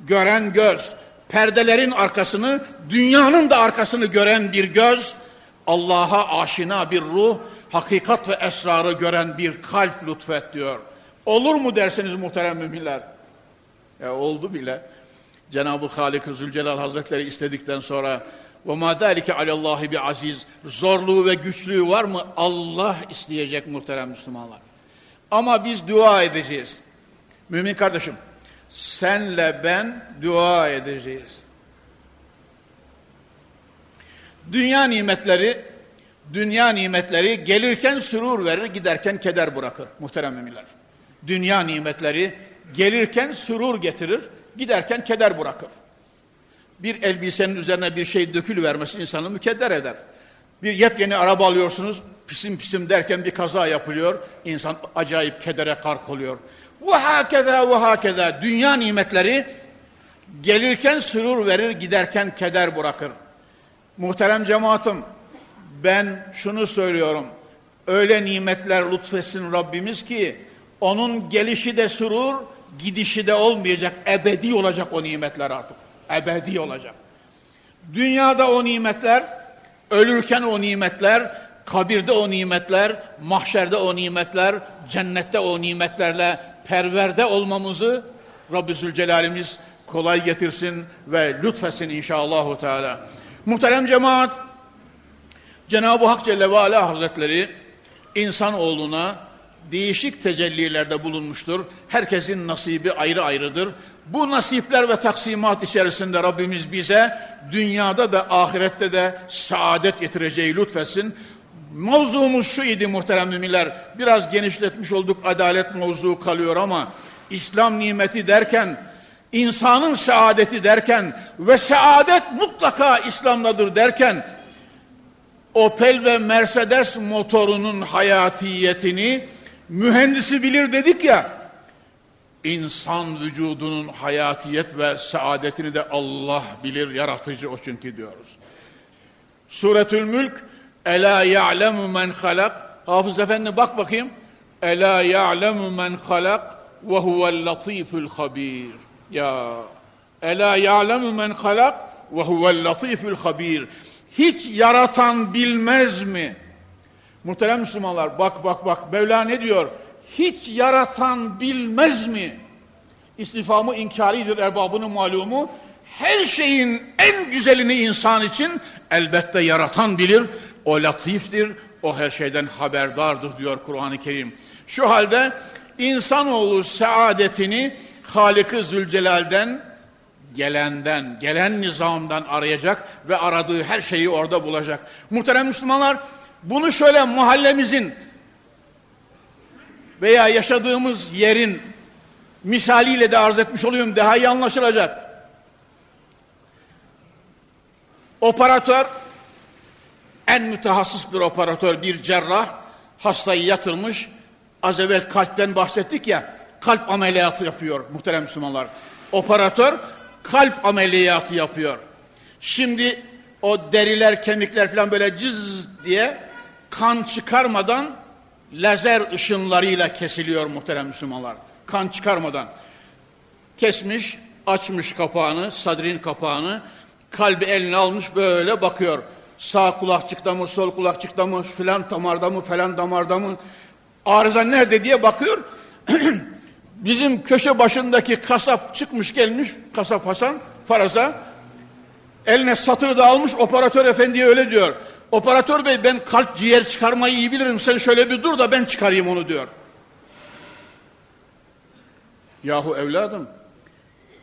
Gören göz, perdelerin arkasını, dünyanın da arkasını gören bir göz, Allah'a aşina bir ruh, hakikat ve esrarı gören bir kalp lütfet diyor. Olur mu dersiniz muhterem müminler? Ya oldu bile. Cenab-ı Halik-i Zülcelal Hazretleri istedikten sonra ve ma zalike alallahi bi aziz. Zorluğu ve güçlüğü var mı? Allah isteyecek muhterem Müslümanlar. Ama biz dua edeceğiz. Mümin kardeşim, senle ben dua edeceğiz. Dünya nimetleri, dünya nimetleri gelirken sürur verir, giderken keder bırakır muhterem müminler. Dünya nimetleri gelirken sürur getirir, giderken keder bırakır. Bir elbisenin üzerine bir şey dökülü vermesi insanı mükedder eder. Bir yepyeni araba alıyorsunuz, pisim pisim derken bir kaza yapılıyor, insan acayip kedere kark oluyor. Ve hakeza ve hakeza dünya nimetleri gelirken sürur verir, giderken keder bırakır. Muhterem cemaatim, ben şunu söylüyorum. Öyle nimetler lütfetsin Rabbimiz ki onun gelişi de sürur, gidişi de olmayacak, ebedi olacak o nimetler artık. Ebedi olacak. Dünyada o nimetler, ölürken o nimetler, kabirde o nimetler, mahşerde o nimetler, cennette o nimetlerle perverde olmamızı Rabbi Zülcelal'imiz kolay getirsin ve lütfesin inşallahü teala. Muhterem cemaat, Cenab-ı Hak Celle ve Ala Hazretleri insanoğluna değişik tecellilerde bulunmuştur. Herkesin nasibi ayrı ayrıdır. Bu nasipler ve taksimat içerisinde Rabbimiz bize dünyada da ahirette de saadet getireceği lütfetsin. Mavzumuz şu idi muhterem müminler. Biraz genişletmiş olduk adalet mevzu kalıyor ama İslam nimeti derken insanın saadeti derken ve saadet mutlaka İslam'dadır derken Opel ve Mercedes motorunun hayatiyetini mühendisi bilir dedik ya insan vücudunun hayatiyet ve saadetini de Allah bilir yaratıcı o çünkü diyoruz. Suretül Mülk Ela ya'lemu men halak Hafız Efendi bak bakayım Ela ya'lemu men halak ve huvel latiful habir ya Ela ya'lemu men halak ve huvel latiful habir Hiç yaratan bilmez mi? Muhterem Müslümanlar bak bak bak Mevla ne diyor? Hiç yaratan bilmez mi? İstifamı inkaridir erbabının malumu. Her şeyin en güzelini insan için elbette yaratan bilir. O latiftir, O her şeyden haberdardır diyor Kur'an-ı Kerim. Şu halde insanoğlu saadetini Halik-i Zülcelal'den gelenden, gelen nizamdan arayacak ve aradığı her şeyi orada bulacak. Muhterem Müslümanlar, bunu şöyle mahallemizin veya yaşadığımız yerin misaliyle de arz etmiş oluyorum. Daha iyi anlaşılacak. Operatör, en mütehassıs bir operatör, bir cerrah hastayı yatırmış. Az evvel kalpten bahsettik ya, kalp ameliyatı yapıyor muhterem Müslümanlar. Operatör kalp ameliyatı yapıyor. Şimdi o deriler, kemikler falan böyle cız diye kan çıkarmadan lazer ışınlarıyla kesiliyor muhterem Müslümanlar. Kan çıkarmadan. Kesmiş, açmış kapağını, sadrin kapağını, kalbi eline almış böyle bakıyor. Sağ kulakçıkta mı, sol kulakçıkta mı, filan damarda mı, falan damarda mı, arıza nerede diye bakıyor. Bizim köşe başındaki kasap çıkmış gelmiş, kasap Hasan, faraza, eline satırı da almış, operatör efendiye öyle diyor. Operatör bey ben kalp ciğer çıkarmayı iyi bilirim, sen şöyle bir dur da ben çıkarayım onu diyor. Yahu evladım,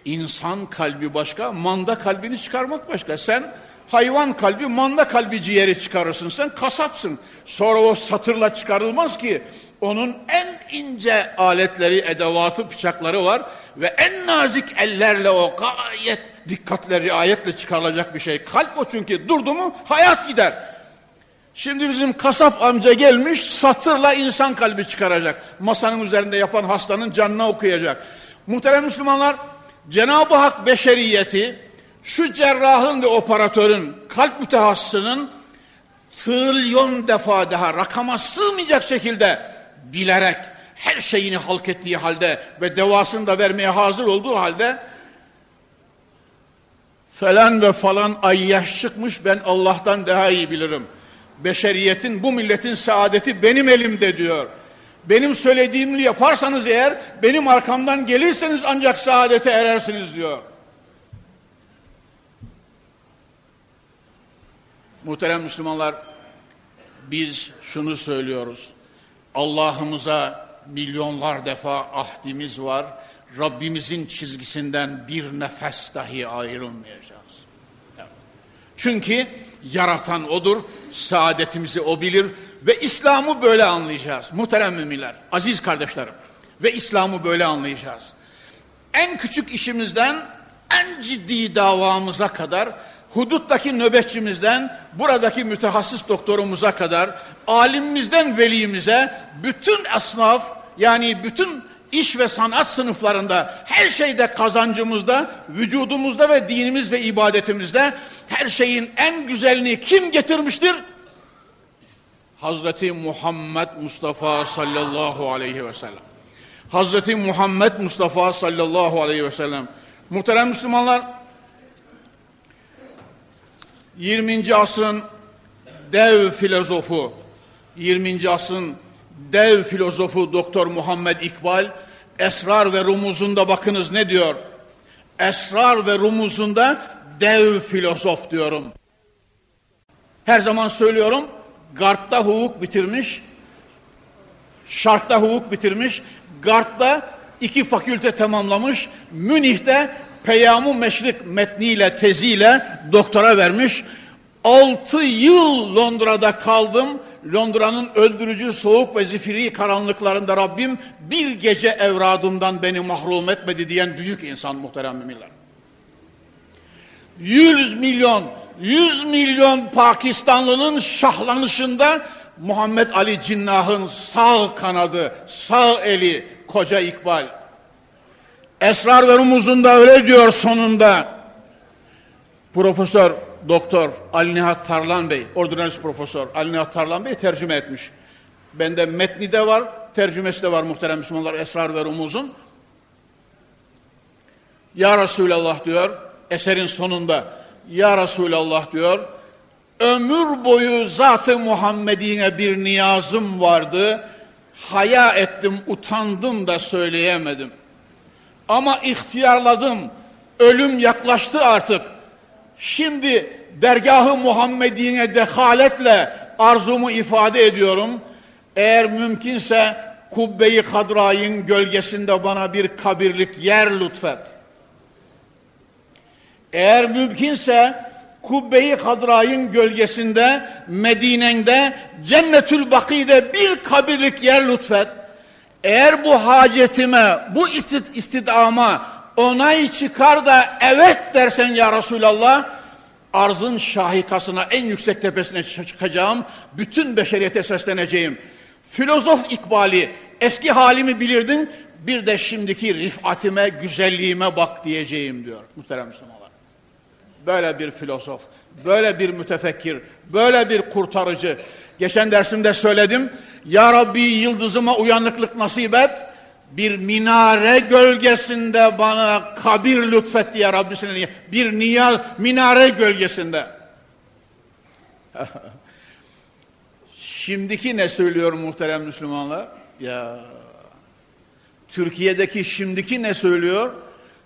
insan kalbi başka, manda kalbini çıkarmak başka. Sen hayvan kalbi, manda kalbi ciğeri çıkarırsın. Sen kasapsın. Sonra o satırla çıkarılmaz ki. Onun en ince aletleri, edevatı, bıçakları var. Ve en nazik ellerle o gayet dikkatle, riayetle çıkarılacak bir şey. Kalp o çünkü. Durdu mu hayat gider. Şimdi bizim kasap amca gelmiş satırla insan kalbi çıkaracak. Masanın üzerinde yapan hastanın canına okuyacak. Muhterem Müslümanlar, Cenab-ı Hak beşeriyeti şu cerrahın ve operatörün, kalp mütehassısının trilyon defa daha rakama sığmayacak şekilde bilerek her şeyini halk ettiği halde ve devasını da vermeye hazır olduğu halde falan ve falan ay yaş çıkmış ben Allah'tan daha iyi bilirim. Beşeriyetin bu milletin saadeti benim elimde diyor. Benim söylediğimi yaparsanız eğer benim arkamdan gelirseniz ancak saadete erersiniz diyor. Muhterem Müslümanlar biz şunu söylüyoruz. Allah'ımıza milyonlar defa ahdimiz var. Rabbimizin çizgisinden bir nefes dahi ayrılmayacağız. Evet. Çünkü yaratan odur, saadetimizi o bilir ve İslam'ı böyle anlayacağız. Muhterem müminler, aziz kardeşlerim ve İslam'ı böyle anlayacağız. En küçük işimizden en ciddi davamıza kadar huduttaki nöbetçimizden buradaki mütehassıs doktorumuza kadar alimimizden velimize bütün esnaf yani bütün iş ve sanat sınıflarında her şeyde kazancımızda vücudumuzda ve dinimiz ve ibadetimizde her şeyin en güzelini kim getirmiştir? Hazreti Muhammed Mustafa sallallahu aleyhi ve sellem. Hazreti Muhammed Mustafa sallallahu aleyhi ve sellem. Muhterem Müslümanlar 20. asrın dev filozofu, 20. asrın dev filozofu Doktor Muhammed İkbal, Esrar ve Rumuzunda bakınız ne diyor? Esrar ve Rumuzunda dev filozof diyorum. Her zaman söylüyorum, Garp'ta hukuk bitirmiş, Şark'ta hukuk bitirmiş, Garp'ta iki fakülte tamamlamış, Münih'te Peyam-ı Meşrik metniyle, teziyle doktora vermiş. Altı yıl Londra'da kaldım. Londra'nın öldürücü soğuk ve zifiri karanlıklarında Rabbim bir gece evradımdan beni mahrum etmedi diyen büyük insan muhterem müminler. Yüz milyon, yüz milyon Pakistanlının şahlanışında Muhammed Ali Cinnah'ın sağ kanadı, sağ eli koca İkbal Esrar ve Rumuz'unda öyle diyor sonunda. Profesör Doktor Ali Nihat Tarlan Bey, ordinalist profesör Ali Nihat Tarlan Bey tercüme etmiş. Bende metni de var, tercümesi de var muhterem Müslümanlar Esrar ve Rumuz'un. Ya Resulallah diyor, eserin sonunda Ya Resulallah diyor, ömür boyu Zat-ı Muhammed'ine bir niyazım vardı, haya ettim, utandım da söyleyemedim. Ama ihtiyarladım. Ölüm yaklaştı artık. Şimdi dergahı Muhammedine dehaletle arzumu ifade ediyorum. Eğer mümkünse kubbeyi kadrayın gölgesinde bana bir kabirlik yer lütfet. Eğer mümkünse kubbeyi kadrayın gölgesinde Medine'nde Cennetül Baki'de bir kabirlik yer lütfet. Eğer bu hacetime, bu istidama onay çıkar da evet dersen ya Resulallah, arzın şahikasına en yüksek tepesine çıkacağım, bütün beşeriyete sesleneceğim. Filozof ikbali, eski halimi bilirdin, bir de şimdiki rifatime, güzelliğime bak diyeceğim diyor muhterem Müslümanlar. Böyle bir filozof, böyle bir mütefekkir, böyle bir kurtarıcı. Geçen dersimde söyledim, Ya Rabbi yıldızıma uyanıklık nasip et, bir minare gölgesinde bana kabir lütfet diye Rabbisine bir niyaz minare gölgesinde. Şimdiki ne söylüyor muhterem Müslümanlar? Ya Türkiye'deki şimdiki ne söylüyor?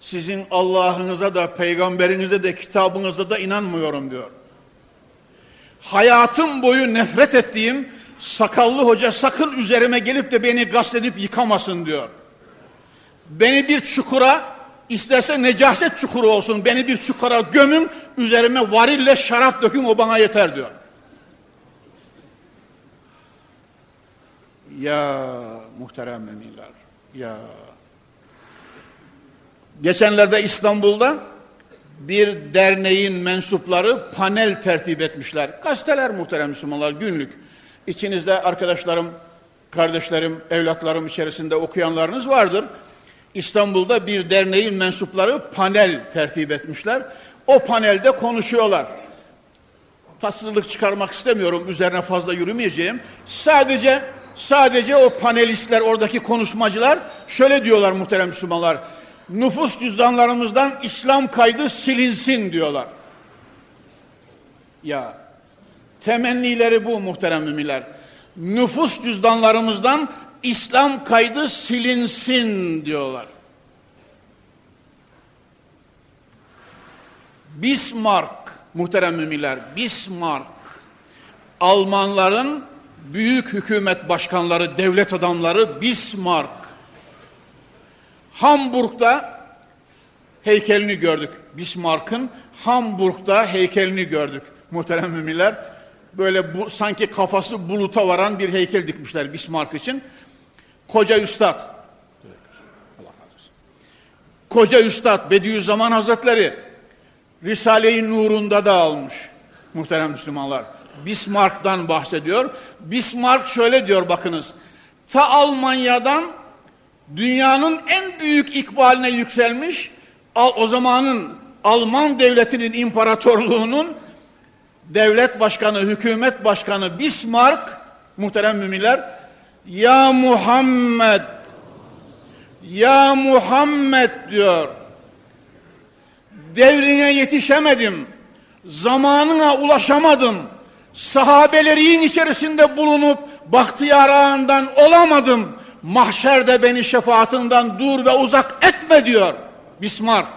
Sizin Allah'ınıza da, peygamberinize de, kitabınıza da inanmıyorum diyor. Hayatım boyu nefret ettiğim sakallı hoca sakın üzerime gelip de beni gasledip yıkamasın diyor. Beni bir çukura, isterse necaset çukuru olsun, beni bir çukura gömün, üzerime varille şarap dökün, o bana yeter diyor. Ya muhterem müminler, ya. Geçenlerde İstanbul'da bir derneğin mensupları panel tertip etmişler. Gazeteler muhterem Müslümanlar günlük. İçinizde arkadaşlarım, kardeşlerim, evlatlarım içerisinde okuyanlarınız vardır. İstanbul'da bir derneğin mensupları panel tertip etmişler. O panelde konuşuyorlar. Tatsızlık çıkarmak istemiyorum, üzerine fazla yürümeyeceğim. Sadece sadece o panelistler, oradaki konuşmacılar şöyle diyorlar muhterem Müslümanlar. Nüfus cüzdanlarımızdan İslam kaydı silinsin diyorlar. Ya temennileri bu muhterem müminler. Nüfus cüzdanlarımızdan İslam kaydı silinsin diyorlar. Bismarck muhterem müminler, Bismarck Almanların büyük hükümet başkanları, devlet adamları Bismarck Hamburg'da heykelini gördük. Bismarck'ın Hamburg'da heykelini gördük muhterem müminler. Böyle bu, sanki kafası buluta varan bir heykel dikmişler Bismarck için. Koca Üstad. Koca Üstad Bediüzzaman Hazretleri Risale-i Nur'unda da almış muhterem Müslümanlar. Bismarck'tan bahsediyor. Bismarck şöyle diyor bakınız. Ta Almanya'dan dünyanın en büyük ikbaline yükselmiş o zamanın Alman devletinin imparatorluğunun devlet başkanı, hükümet başkanı Bismarck muhterem müminler ya Muhammed Ya Muhammed diyor. Devrine yetişemedim. Zamanına ulaşamadım. Sahabelerin içerisinde bulunup bahtiyar ağından olamadım. Mahşerde beni şefaatinden dur ve uzak etme diyor Bismarck.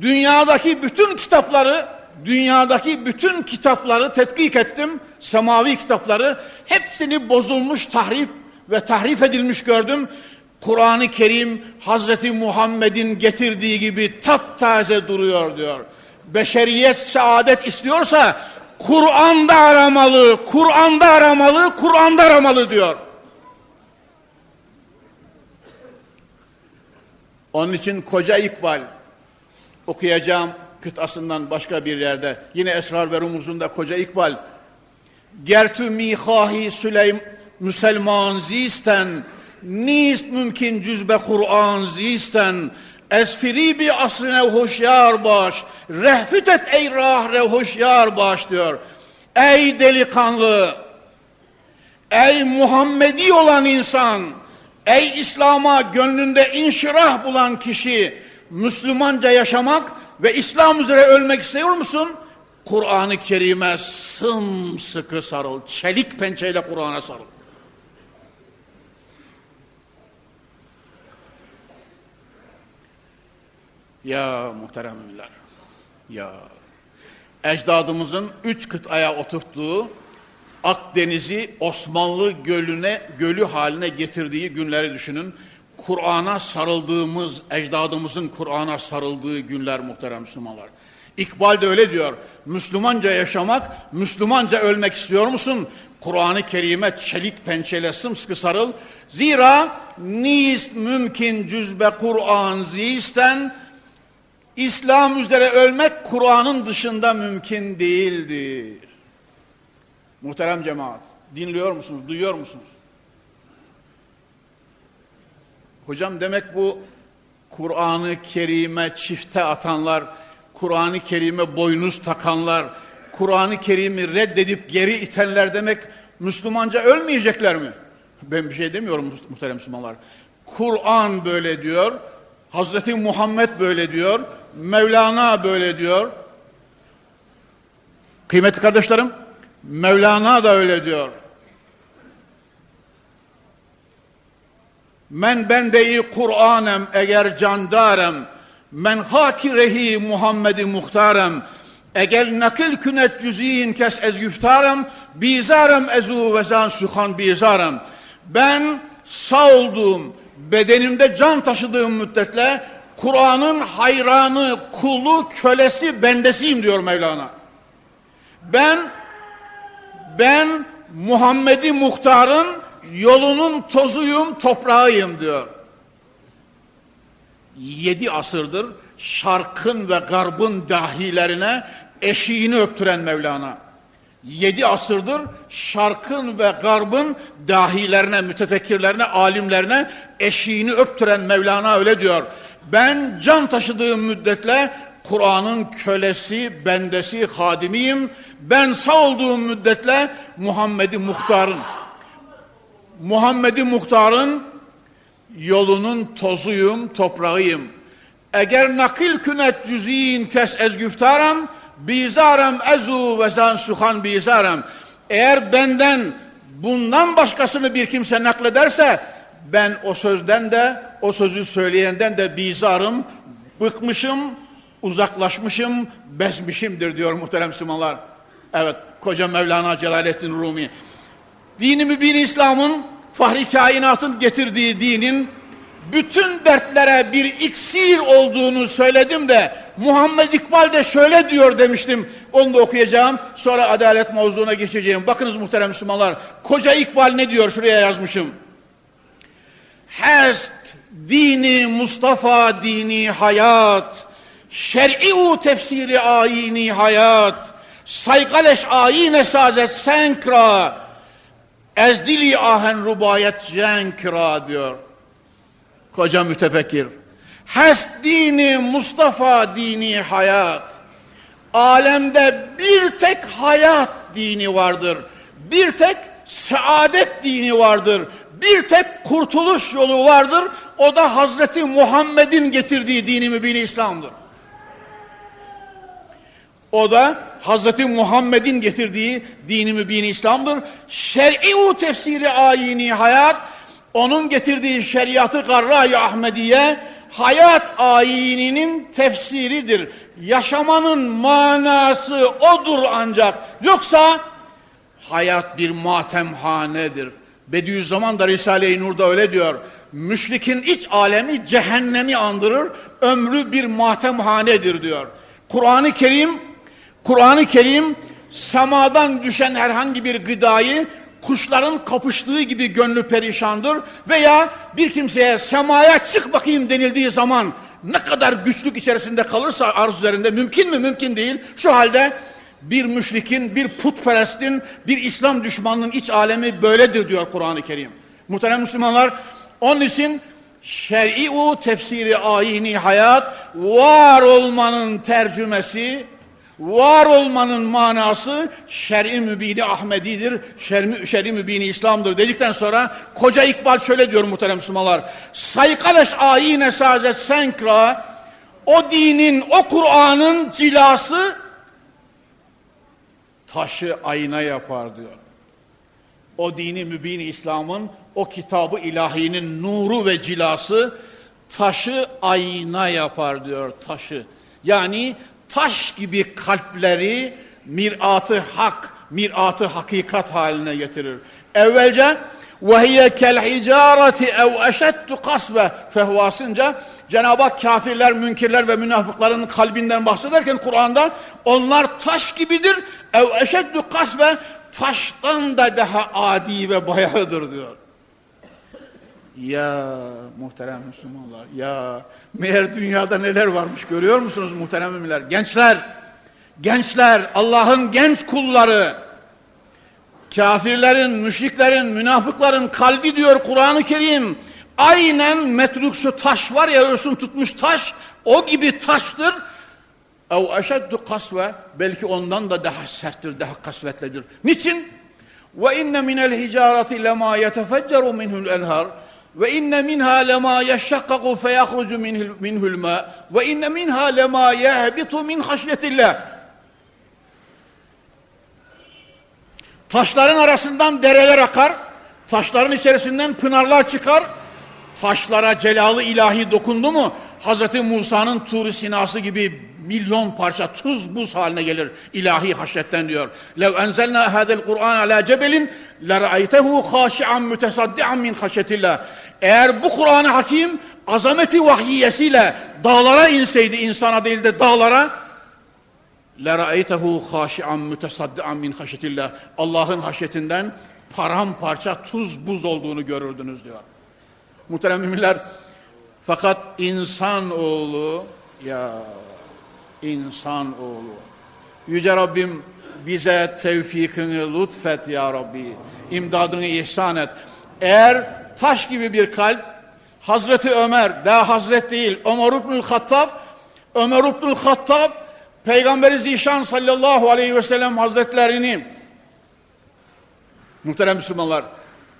Dünyadaki bütün kitapları, dünyadaki bütün kitapları tetkik ettim semavi kitapları hepsini bozulmuş, tahrip ve tahrif edilmiş gördüm. Kur'an-ı Kerim Hazreti Muhammed'in getirdiği gibi taptaze duruyor diyor. Beşeriyet saadet istiyorsa Kur'an'da aramalı, Kur'an'da aramalı, Kur'an'da aramalı diyor. Onun için koca İkbal okuyacağım kıtasından başka bir yerde yine Esrar ve Rumuz'unda koca İkbal گر تو میخواهی سلیم مسلمان زیستن نیست ممکن جز به قرآن زیستن از فریب asrına hoşyar baş. Rehfet et ey rahre hoşyar baş diyor. Ey delikanlı, ey Muhammedi olan insan, ey İslam'a gönlünde inşirah bulan kişi, Müslümanca yaşamak ve İslam üzere ölmek istiyor musun? Kur'an-ı Kerim'e sımsıkı sarıl. Çelik pençeyle Kur'an'a sarıl. Ya muhteremler, ya ecdadımızın üç kıtaya oturttuğu Akdeniz'i Osmanlı gölüne, gölü haline getirdiği günleri düşünün. Kur'an'a sarıldığımız, ecdadımızın Kur'an'a sarıldığı günler muhterem Müslümanlar. İkbal de öyle diyor. Müslümanca yaşamak, Müslümanca ölmek istiyor musun? Kur'an-ı Kerim'e çelik pençeyle sımsıkı sarıl. Zira nist mümkün cüzbe Kur'an zisten İslam üzere ölmek Kur'an'ın dışında mümkün değildir. Muhterem cemaat, dinliyor musunuz, duyuyor musunuz? Hocam demek bu Kur'an-ı Kerim'e çifte atanlar, Kur'an-ı Kerim'e boynuz takanlar, Kur'an-ı Kerim'i reddedip geri itenler demek Müslümanca ölmeyecekler mi? Ben bir şey demiyorum muhterem Müslümanlar. Kur'an böyle diyor, Hazreti Muhammed böyle diyor, Mevlana böyle diyor. Kıymetli kardeşlerim, Mevlana da öyle diyor. Men bendeyi Kur'anem eğer candarem, men haki rehi Muhammed'i muhtarem, eğer nakil künet cüziyin kes ez güftarem, bizarem ezu ve zan suhan bizarem. Ben sağ olduğum, bedenimde can taşıdığım müddetle Kur'an'ın hayranı, kulu, kölesi, bendesiyim diyor Mevlana. Ben ben Muhammed'i muhtarın yolunun tozuyum, toprağıyım diyor. Yedi asırdır şarkın ve garbın dahilerine eşiğini öptüren Mevlana. Yedi asırdır şarkın ve garbın dahilerine, mütefekkirlerine, alimlerine eşiğini öptüren Mevlana öyle diyor. Ben can taşıdığım müddetle Kur'an'ın kölesi, bendesi, hadimiyim. Ben sağ olduğum müddetle Muhammed'i muhtarın, Muhammed'i muhtarın yolunun tozuyum, toprağıyım. Eğer nakil künet cüziyin kes ez güftaram, bizarem ezu ve zan suhan bizarem. Eğer benden bundan başkasını bir kimse naklederse, ben o sözden de, o sözü söyleyenden de bizarım, bıkmışım, uzaklaşmışım, bezmişimdir diyor muhterem Müslümanlar. Evet, koca Mevlana Celaleddin Rumi. Dini mübin İslam'ın, fahri kainatın getirdiği dinin, bütün dertlere bir iksir olduğunu söyledim de, Muhammed İkbal de şöyle diyor demiştim. Onu da okuyacağım. Sonra adalet mevzuna geçeceğim. Bakınız muhterem Müslümanlar. Koca İkbal ne diyor? Şuraya yazmışım. Hast dini Mustafa dini hayat şer'i u tefsiri ayini hayat, saygaleş ayine sazet senkra, ezdili ahen rubayet zenkra diyor. Koca mütefekkir. Hast dini Mustafa dini hayat. Alemde bir tek hayat dini vardır. Bir tek saadet dini vardır. Bir tek kurtuluş yolu vardır. O da Hazreti Muhammed'in getirdiği dini mübin İslam'dır. O da Hazreti Muhammed'in getirdiği dini mübin İslam'dır. Şer'i tefsiri ayini hayat, onun getirdiği şeriatı garra-i Ahmediye, hayat ayininin tefsiridir. Yaşamanın manası odur ancak. Yoksa hayat bir matemhanedir. Bediüzzaman da Risale-i Nur'da öyle diyor. Müşrikin iç alemi cehennemi andırır, ömrü bir matemhanedir diyor. Kur'an-ı Kerim Kur'an-ı Kerim semadan düşen herhangi bir gıdayı kuşların kapıştığı gibi gönlü perişandır veya bir kimseye semaya çık bakayım denildiği zaman ne kadar güçlük içerisinde kalırsa arz üzerinde mümkün mü mümkün değil. Şu halde bir müşrikin, bir putperestin, bir İslam düşmanının iç alemi böyledir diyor Kur'an-ı Kerim. Muhterem Müslümanlar onun için şer'i u tefsiri ayini hayat var olmanın tercümesi Var olmanın manası şer'i mübini Ahmedidir, şer'i şer mübini İslam'dır dedikten sonra koca İkbal şöyle diyor muhterem Müslümanlar. Saykaleş ayine sazet senkra o dinin, o Kur'an'ın cilası taşı ayna yapar diyor. O dini mübini İslam'ın, o kitabı ilahinin nuru ve cilası taşı ayna yapar diyor taşı. Yani taş gibi kalpleri miratı hak, miratı hakikat haline getirir. Evvelce وَهِيَ كَالْحِجَارَةِ اَوْ اَشَدُّ قَصْبَ fehvasınca Cenab-ı Hak kafirler, münkirler ve münafıkların kalbinden bahsederken Kur'an'da onlar taş gibidir. ev eşeddu kasbe taştan da daha adi ve bayağıdır diyor. Ya muhterem Müslümanlar ya meğer dünyada neler varmış görüyor musunuz muhterem müminler? Gençler, gençler Allah'ın genç kulları kafirlerin, müşriklerin, münafıkların kalbi diyor Kur'an-ı Kerim aynen metruk şu taş var ya ölsün tutmuş taş o gibi taştır. Ev eşeddu kasve belki ondan da daha serttir, daha kasvetlidir. Niçin? Ve inne minel hicareti lema yetefecceru minhul enhar ve inne minha lema yeşşakkaku feyahrucu minhul ma ve inne minha lema yehbitu min haşyetillah Taşların arasından dereler akar, taşların içerisinden pınarlar çıkar, taşlara celalı ilahi dokundu mu Hz. Musa'nın Tur-i Sinası gibi milyon parça tuz buz haline gelir ilahi haşyetten diyor. Lev enzelna hadel Kur'an ala cebelin lera'aytehu haşi'an mütesaddi'an min haşyetillah. Eğer bu Kur'an-ı Hakim azameti vahiyesiyle dağlara inseydi insana değil de dağlara لَرَأَيْتَهُ خَاشِعًا مُتَصَدِّعًا min haşyetillah. Allah'ın haşyetinden paramparça tuz buz olduğunu görürdünüz diyor. Muhterem müminler fakat insan oğlu ya insan oğlu Yüce Rabbim bize tevfikini lütfet ya Rabbi imdadını ihsan et eğer taş gibi bir kalp Hazreti Ömer daha Hazret değil Ömer İbnül Hattab Ömer İbnül Hattab Peygamberi Zişan sallallahu aleyhi ve sellem hazretlerini muhterem Müslümanlar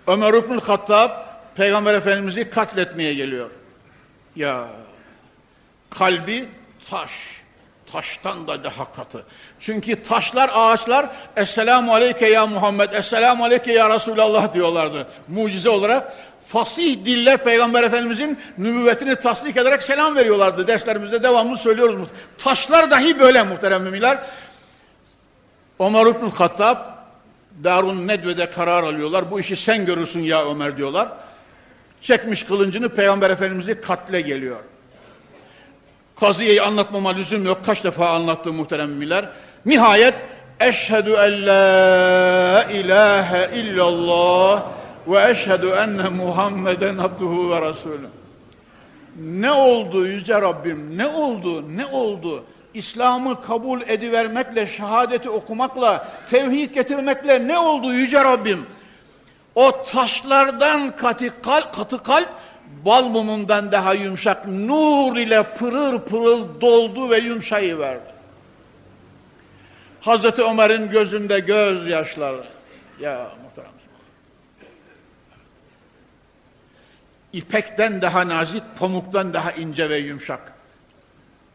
Ömer İbnül Hattab Peygamber Efendimiz'i katletmeye geliyor. Ya kalbi taş. Taştan da daha katı. Çünkü taşlar, ağaçlar Esselamu Aleyke ya Muhammed, Esselamu Aleyke ya Resulallah diyorlardı. Mucize olarak fasih dille Peygamber Efendimizin nübüvvetini tasdik ederek selam veriyorlardı. Derslerimizde devamlı söylüyoruz. Taşlar dahi böyle muhterem müminler. Ömer İbn Hattab Darun Nedve'de karar alıyorlar. Bu işi sen görürsün ya Ömer diyorlar. Çekmiş kılıncını Peygamber Efendimiz'i katle geliyor. Kazıyeyi anlatmama lüzum yok. Kaç defa anlattım muhterem müminler. Nihayet Eşhedü en la ilahe illallah enne Muhammeden abduhu ve rasulü. Ne oldu yüce Rabbim? Ne oldu? Ne oldu? İslam'ı kabul edivermekle, şehadeti okumakla, tevhid getirmekle ne oldu yüce Rabbim? O taşlardan katı kalp, katı kalp bal mumundan daha yumuşak nur ile pırır pırıl doldu ve yumuşayıverdi. Hazreti Ömer'in gözünde gözyaşları. Ya muhterem. İpekten daha nazik, pamuktan daha ince ve yumuşak.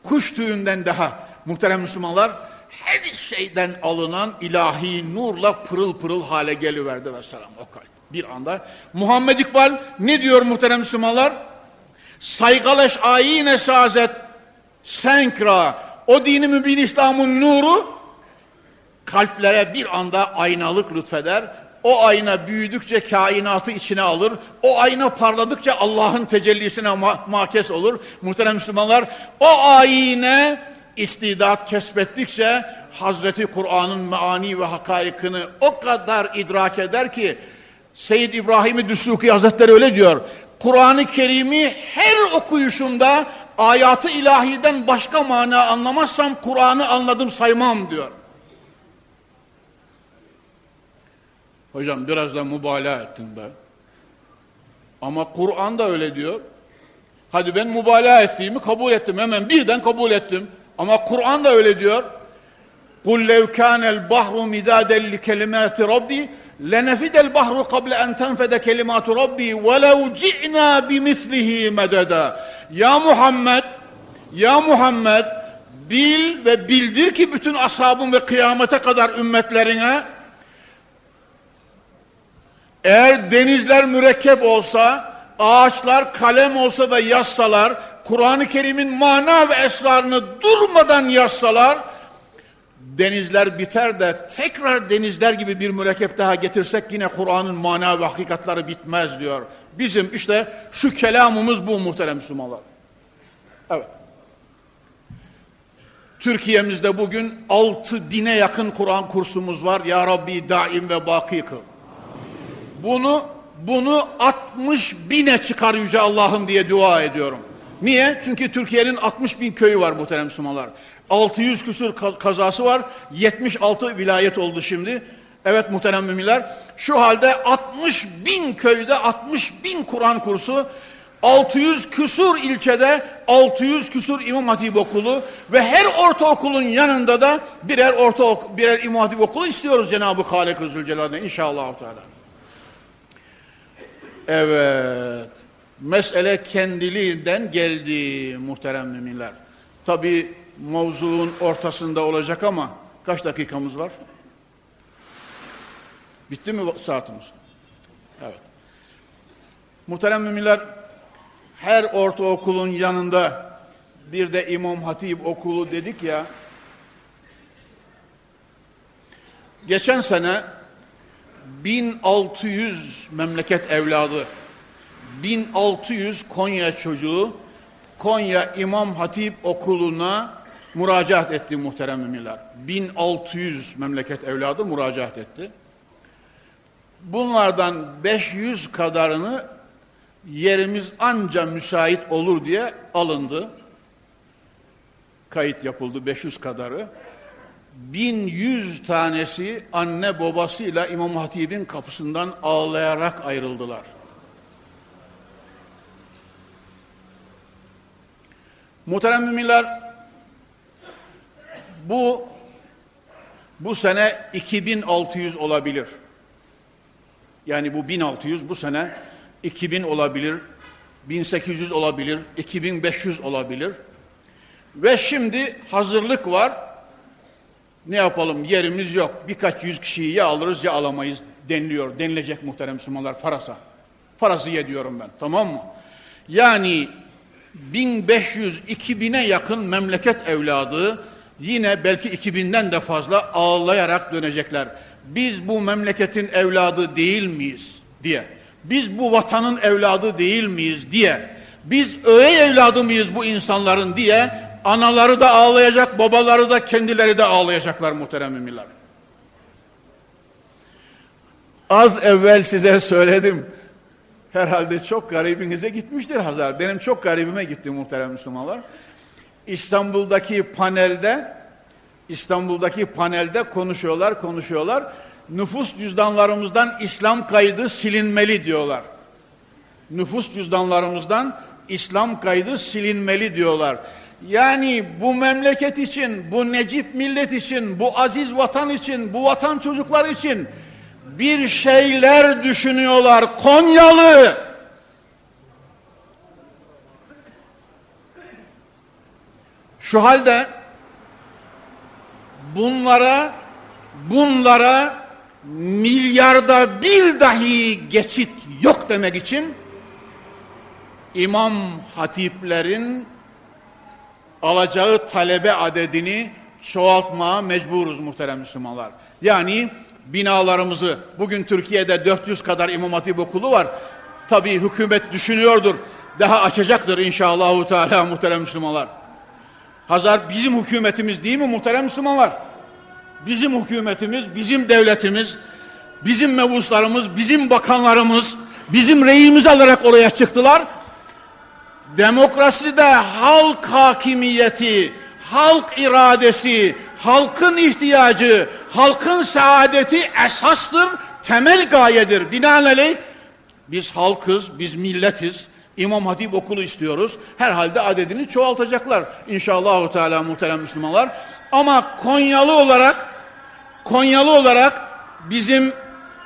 Kuş tüyünden daha muhterem Müslümanlar her şeyden alınan ilahi nurla pırıl pırıl hale geliverdi ve selam o kalp. Bir anda Muhammed İkbal ne diyor muhterem Müslümanlar? Saygaleş ayine sazet senkra o dini mübin İslam'ın nuru kalplere bir anda aynalık lütfeder o ayna büyüdükçe kainatı içine alır. O ayna parladıkça Allah'ın tecellisine ma makes olur. Muhterem Müslümanlar o ayine istidat kesbettikçe Hazreti Kur'an'ın meani ve hakaikını o kadar idrak eder ki Seyyid İbrahim-i Düsuki Hazretleri öyle diyor. Kur'an-ı Kerim'i her okuyuşumda ayatı ilahiden başka mana anlamazsam Kur'an'ı anladım saymam diyor. Hocam biraz da mübalağa ettin be. Ama Kur'an da öyle diyor. Hadi ben mübalağa ettiğimi kabul ettim. Hemen birden kabul ettim. Ama Kur'an da öyle diyor. قُلْ لَوْ كَانَ الْبَحْرُ مِدَادًا لِكَلِمَاتِ رَبِّي لَنَفِدَ الْبَحْرُ قَبْلَ أَنْ تَنْفَدَ كَلِمَاتُ رَبِّي وَلَوْ جِئْنَا بِمِثْلِهِ مَدَدًا Ya Muhammed, ya Muhammed bil ve bildir ki bütün ashabın ve kıyamete kadar ümmetlerine eğer denizler mürekkep olsa, ağaçlar kalem olsa da yazsalar, Kur'an-ı Kerim'in mana ve esrarını durmadan yazsalar, denizler biter de tekrar denizler gibi bir mürekkep daha getirsek yine Kur'an'ın mana ve hakikatları bitmez diyor. Bizim işte şu kelamımız bu muhterem Müslümanlar. Evet. Türkiye'mizde bugün altı bine yakın Kur'an kursumuz var. Ya Rabbi daim ve baki kıl. Bunu, bunu 60 bine çıkar Yüce Allah'ım diye dua ediyorum. Niye? Çünkü Türkiye'nin 60 bin köyü var muhterem Müslümanlar. 600 küsur kazası var. 76 vilayet oldu şimdi. Evet muhterem müminler. Şu halde 60 bin köyde 60 bin Kur'an kursu 600 küsur ilçede 600 küsur İmam Hatip okulu ve her ortaokulun yanında da birer orta birer İmam Hatip okulu istiyoruz Cenab-ı Halik Zülcelal'den inşallah. Teala. Evet. Mesele kendiliğinden geldi muhterem müminler. Tabi mevzuun ortasında olacak ama kaç dakikamız var? Bitti mi saatimiz? Evet. Muhterem müminler her ortaokulun yanında bir de İmam Hatip okulu dedik ya geçen sene 1600 memleket evladı 1600 Konya çocuğu Konya İmam Hatip okuluna müracaat etti muhterem müminler. 1600 memleket evladı müracaat etti. Bunlardan 500 kadarını yerimiz anca müsait olur diye alındı. Kayıt yapıldı 500 kadarı. 1100 tanesi anne babasıyla İmam Hatip'in kapısından ağlayarak ayrıldılar. Muhterem müminler bu bu sene 2600 olabilir. Yani bu 1600 bu sene 2000 olabilir, 1800 olabilir, 2500 olabilir. Ve şimdi hazırlık var. Ne yapalım yerimiz yok. Birkaç yüz kişiyi ya alırız ya alamayız deniliyor. Denilecek muhterem Müslümanlar farasa. Farasıye diyorum ben tamam mı? Yani 1500-2000'e yakın memleket evladı yine belki 2000'den de fazla ağlayarak dönecekler. Biz bu memleketin evladı değil miyiz diye biz bu vatanın evladı değil miyiz diye, biz öğe evladı mıyız bu insanların diye, anaları da ağlayacak, babaları da kendileri de ağlayacaklar muhterem müminler. Az evvel size söyledim. Herhalde çok garibinize gitmiştir Hazar. Benim çok garibime gitti muhterem Müslümanlar. İstanbul'daki panelde İstanbul'daki panelde konuşuyorlar, konuşuyorlar nüfus cüzdanlarımızdan İslam kaydı silinmeli diyorlar. Nüfus cüzdanlarımızdan İslam kaydı silinmeli diyorlar. Yani bu memleket için, bu necip millet için, bu aziz vatan için, bu vatan çocuklar için bir şeyler düşünüyorlar. Konyalı! Şu halde bunlara bunlara milyarda bir dahi geçit yok demek için imam hatiplerin alacağı talebe adedini çoğaltmaya mecburuz muhterem Müslümanlar. Yani binalarımızı, bugün Türkiye'de 400 kadar imam hatip okulu var. Tabi hükümet düşünüyordur, daha açacaktır inşallah Teala muhterem Müslümanlar. Hazar bizim hükümetimiz değil mi muhterem Müslümanlar? bizim hükümetimiz, bizim devletimiz, bizim mevuslarımız, bizim bakanlarımız, bizim reyimizi alarak oraya çıktılar. Demokraside halk hakimiyeti, halk iradesi, halkın ihtiyacı, halkın saadeti esastır, temel gayedir. Binaenaleyh biz halkız, biz milletiz. İmam Hatip okulu istiyoruz. Herhalde adedini çoğaltacaklar. İnşallah Teala muhterem Müslümanlar. Ama Konyalı olarak Konyalı olarak bizim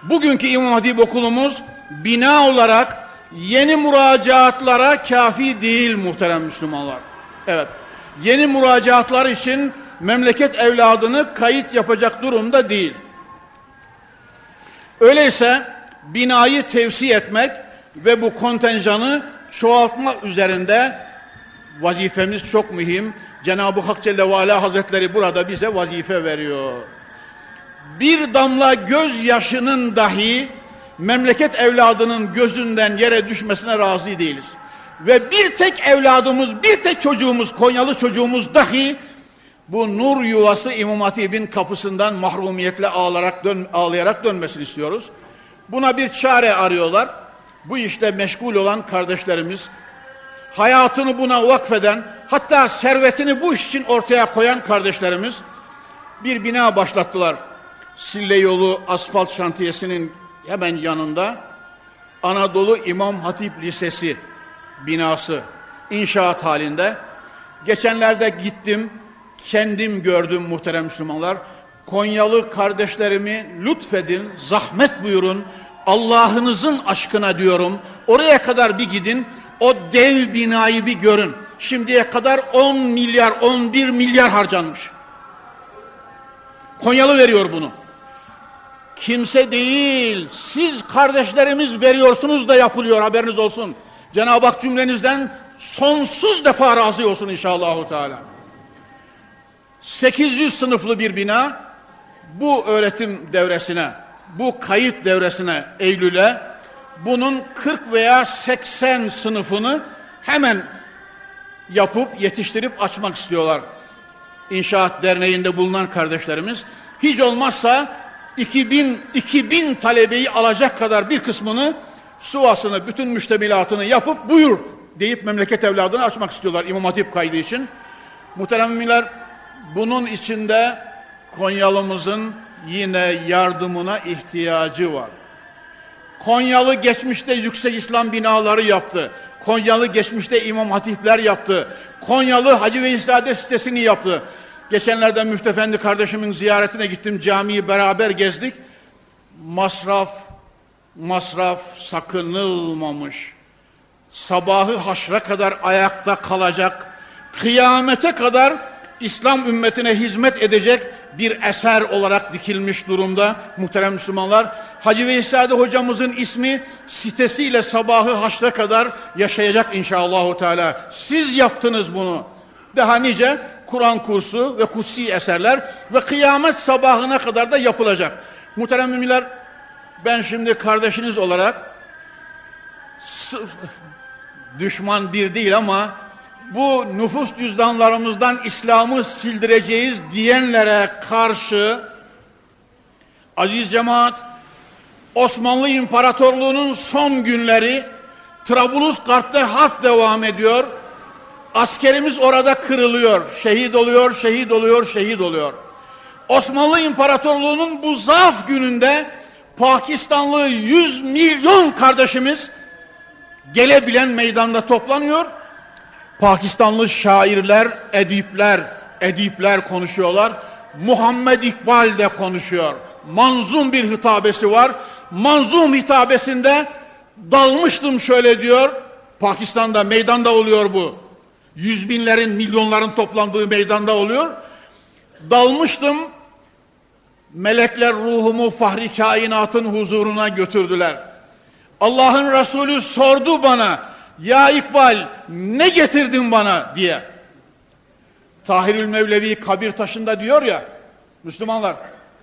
bugünkü İmam Hatip okulumuz bina olarak yeni müracaatlara kafi değil muhterem Müslümanlar. Evet. Yeni müracaatlar için memleket evladını kayıt yapacak durumda değil. Öyleyse binayı tevsi etmek ve bu kontenjanı çoğaltma üzerinde Vazifemiz çok mühim. Cenab-ı Hak Celle ve Ala Hazretleri burada bize vazife veriyor. Bir damla gözyaşının dahi memleket evladının gözünden yere düşmesine razı değiliz. Ve bir tek evladımız, bir tek çocuğumuz, Konyalı çocuğumuz dahi bu nur yuvası İmam Hatip'in kapısından mahrumiyetle ağlayarak, dön, ağlayarak dönmesini istiyoruz. Buna bir çare arıyorlar. Bu işte meşgul olan kardeşlerimiz, hayatını buna vakfeden, hatta servetini bu iş için ortaya koyan kardeşlerimiz bir bina başlattılar. Sille yolu asfalt şantiyesinin hemen yanında Anadolu İmam Hatip Lisesi binası inşaat halinde. Geçenlerde gittim, kendim gördüm muhterem Müslümanlar. Konyalı kardeşlerimi lütfedin, zahmet buyurun. Allah'ınızın aşkına diyorum. Oraya kadar bir gidin, o dev binayı bir görün. Şimdiye kadar 10 milyar, 11 milyar harcanmış. Konyalı veriyor bunu. Kimse değil, siz kardeşlerimiz veriyorsunuz da yapılıyor haberiniz olsun. Cenab-ı Hak cümlenizden sonsuz defa razı olsun inşallah. Teala. 800 sınıflı bir bina bu öğretim devresine, bu kayıt devresine Eylül'e bunun 40 veya 80 sınıfını hemen yapıp yetiştirip açmak istiyorlar. İnşaat Derneği'nde bulunan kardeşlerimiz hiç olmazsa 2000, 2000 talebeyi alacak kadar bir kısmını suvasını, bütün müştemilatını yapıp buyur deyip memleket evladını açmak istiyorlar İmam Hatip kaydı için. Muhterem bunun içinde Konyalımızın yine yardımına ihtiyacı var. Konyalı geçmişte yüksek İslam binaları yaptı. Konyalı geçmişte İmam Hatipler yaptı. Konyalı Hacı Veysade sitesini yaptı. Geçenlerde Müftefendi kardeşimin ziyaretine gittim. Camiyi beraber gezdik. Masraf, masraf sakınılmamış. Sabahı haşra kadar ayakta kalacak. Kıyamete kadar İslam ümmetine hizmet edecek bir eser olarak dikilmiş durumda muhterem Müslümanlar. Hacı Veysade hocamızın ismi sitesiyle sabahı haşra kadar yaşayacak inşallah. Teala. Siz yaptınız bunu. Daha nice Kur'an kursu ve kutsi eserler ve kıyamet sabahına kadar da yapılacak. Muhterem müminler ben şimdi kardeşiniz olarak düşman bir değil ama bu nüfus cüzdanlarımızdan İslam'ı sildireceğiz diyenlere karşı aziz cemaat Osmanlı İmparatorluğu'nun son günleri Trablusgarp'ta harp devam ediyor. Askerimiz orada kırılıyor, şehit oluyor, şehit oluyor, şehit oluyor. Osmanlı İmparatorluğu'nun bu zaaf gününde Pakistanlı 100 milyon kardeşimiz gelebilen meydanda toplanıyor. Pakistanlı şairler, edipler, edipler konuşuyorlar. Muhammed İkbal de konuşuyor. Manzum bir hitabesi var. Manzum hitabesinde dalmıştım şöyle diyor. Pakistan'da meydanda oluyor bu. Yüz binlerin, milyonların toplandığı meydanda oluyor. Dalmıştım. Melekler ruhumu fahri kainatın huzuruna götürdüler. Allah'ın Resulü sordu bana, ya İkbal ne getirdin bana diye. Tahirül Mevlevi kabir taşında diyor ya, Müslümanlar,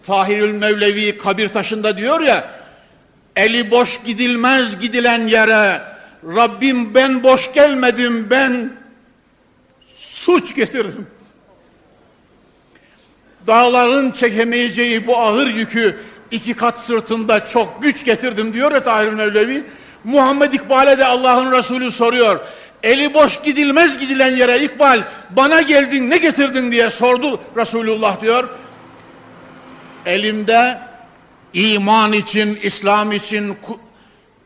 Tahirül Mevlevi kabir taşında diyor ya, eli boş gidilmez gidilen yere, Rabbim ben boş gelmedim, ben suç getirdim. Dağların çekemeyeceği bu ağır yükü iki kat sırtında çok güç getirdim diyor ya Tahir Mevlevi. Muhammed İkbal'e de Allah'ın Resulü soruyor. Eli boş gidilmez gidilen yere İkbal bana geldin ne getirdin diye sordu Resulullah diyor. Elimde iman için, İslam için,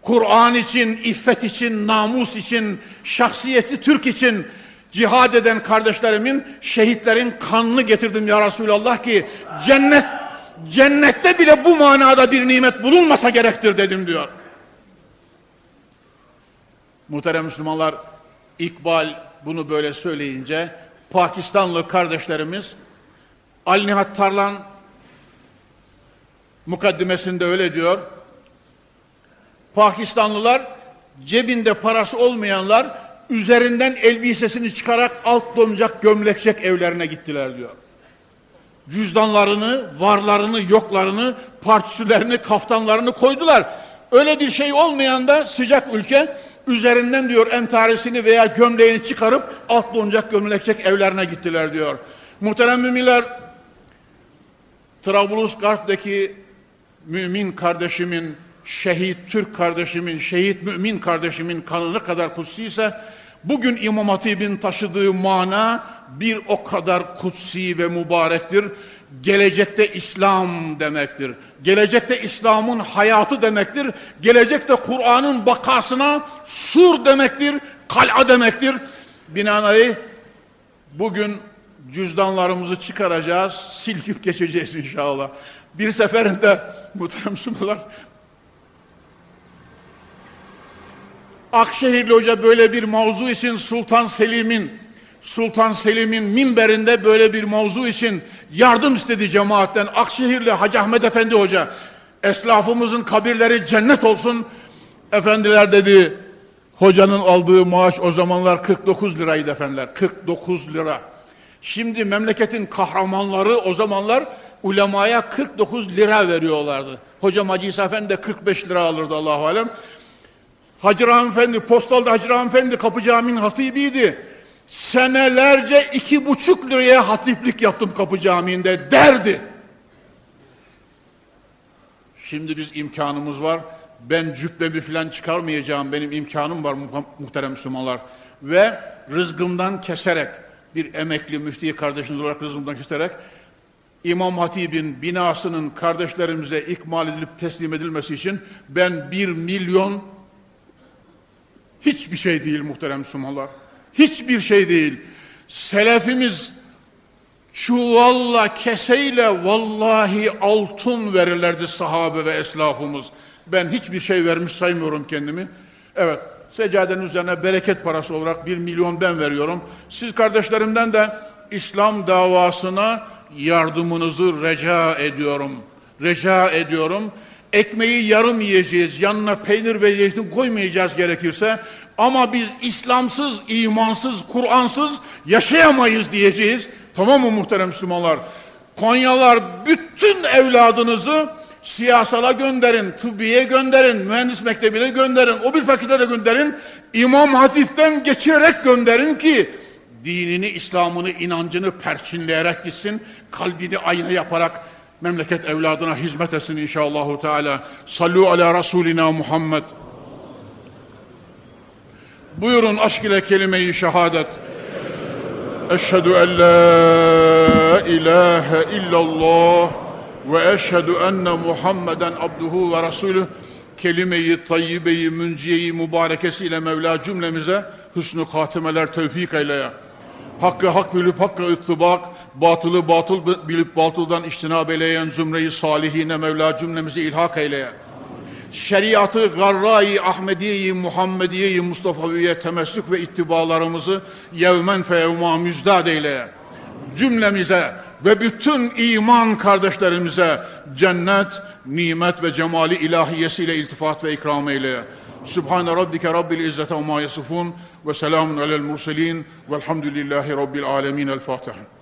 Kur'an için, iffet için, namus için, şahsiyeti Türk için cihad eden kardeşlerimin, şehitlerin kanını getirdim ya Resulallah ki cennet cennette bile bu manada bir nimet bulunmasa gerektir dedim diyor. Muhterem Müslümanlar, İkbal bunu böyle söyleyince Pakistanlı kardeşlerimiz Ali Nihat Tarlan mukaddimesinde öyle diyor. Pakistanlılar cebinde parası olmayanlar üzerinden elbisesini çıkarak alt donacak gömlekçek evlerine gittiler diyor. Cüzdanlarını, varlarını, yoklarını, partisülerini, kaftanlarını koydular. Öyle bir şey olmayan da sıcak ülke üzerinden diyor entaresini veya gömleğini çıkarıp alt donacak gömlekçek evlerine gittiler diyor. Muhterem müminler Trablusgarp'taki mümin kardeşimin, şehit Türk kardeşimin, şehit mümin kardeşimin kanı kadar kutsi ise bugün İmam Hatip'in taşıdığı mana bir o kadar kutsi ve mübarektir. Gelecekte İslam demektir. Gelecekte İslam'ın hayatı demektir. Gelecekte Kur'an'ın bakasına sur demektir, kal'a demektir. Binaenaleyh bugün cüzdanlarımızı çıkaracağız, silkip geçeceğiz inşallah. Bir seferinde muhterem sunular Akşehirli Hoca böyle bir mavzu için Sultan Selim'in Sultan Selim'in minberinde böyle bir mavzu için yardım istedi cemaatten. Akşehirli Hacı Ahmet Efendi Hoca eslafımızın kabirleri cennet olsun. Efendiler dedi hocanın aldığı maaş o zamanlar 49 liraydı efendiler. 49 lira. Şimdi memleketin kahramanları o zamanlar ulemaya 49 lira veriyorlardı. Hocam Hacı İsa Efendi de 45 lira alırdı Allahu Alem. Hacı Rahmi Efendi, postalda Hacı Rahmi Efendi Kapı Camii'nin hatibiydi. Senelerce iki buçuk liraya hatiplik yaptım Kapı Camii'nde derdi. Şimdi biz imkanımız var. Ben cübbemi falan çıkarmayacağım. Benim imkanım var muhterem Müslümanlar. Ve rızgımdan keserek bir emekli müfti kardeşiniz olarak rızgımdan keserek İmam Hatip'in binasının kardeşlerimize ikmal edilip teslim edilmesi için ben bir milyon hiçbir şey değil muhterem Müslümanlar. Hiçbir şey değil. Selefimiz çuvalla, keseyle vallahi altın verirlerdi sahabe ve eslafımız. Ben hiçbir şey vermiş saymıyorum kendimi. Evet, seccadenin üzerine bereket parası olarak bir milyon ben veriyorum. Siz kardeşlerimden de İslam davasına yardımınızı reca ediyorum. Reca ediyorum. Ekmeği yarım yiyeceğiz, yanına peynir ve zeytin koymayacağız gerekirse. Ama biz İslamsız, imansız, Kur'ansız yaşayamayız diyeceğiz. Tamam mı muhterem Müslümanlar? Konyalar bütün evladınızı siyasala gönderin, tıbbiye gönderin, mühendis mektebine gönderin, o bir fakirlere gönderin, İmam Hatip'ten geçirerek gönderin ki dinini, İslam'ını, inancını perçinleyerek gitsin, kalbini ayna yaparak memleket evladına hizmet etsin inşallahü teala. Sallu ala Resulina Muhammed. Buyurun aşk ile kelime-i şehadet. Eşhedü en la ilahe illallah ve eşhedü enne Muhammeden abduhu ve resulü kelime-i tayyibe-i münciye-i mübarekesiyle Mevla cümlemize hüsnü katimeler tevfik eyleye. Hakkı hak bilip hakkı ıttibak, batılı batıl bilip batıldan iştinab eyleyen zümreyi salihine Mevla cümlemizi ilhak eyleye. Şeriatı garra-i Ahmediye-i Muhammediye-i Mustafa'ya temessük ve ittibalarımızı yevmen feyevma müzdad eyleye. Cümlemize ve bütün iman kardeşlerimize cennet, nimet ve cemali ilahiyesiyle iltifat ve ikram eyleye. Sübhane Rabbike Rabbil İzzete ve ma yasifun ve selamun alel murselin velhamdülillahi Rabbil alemin. El Fatiha.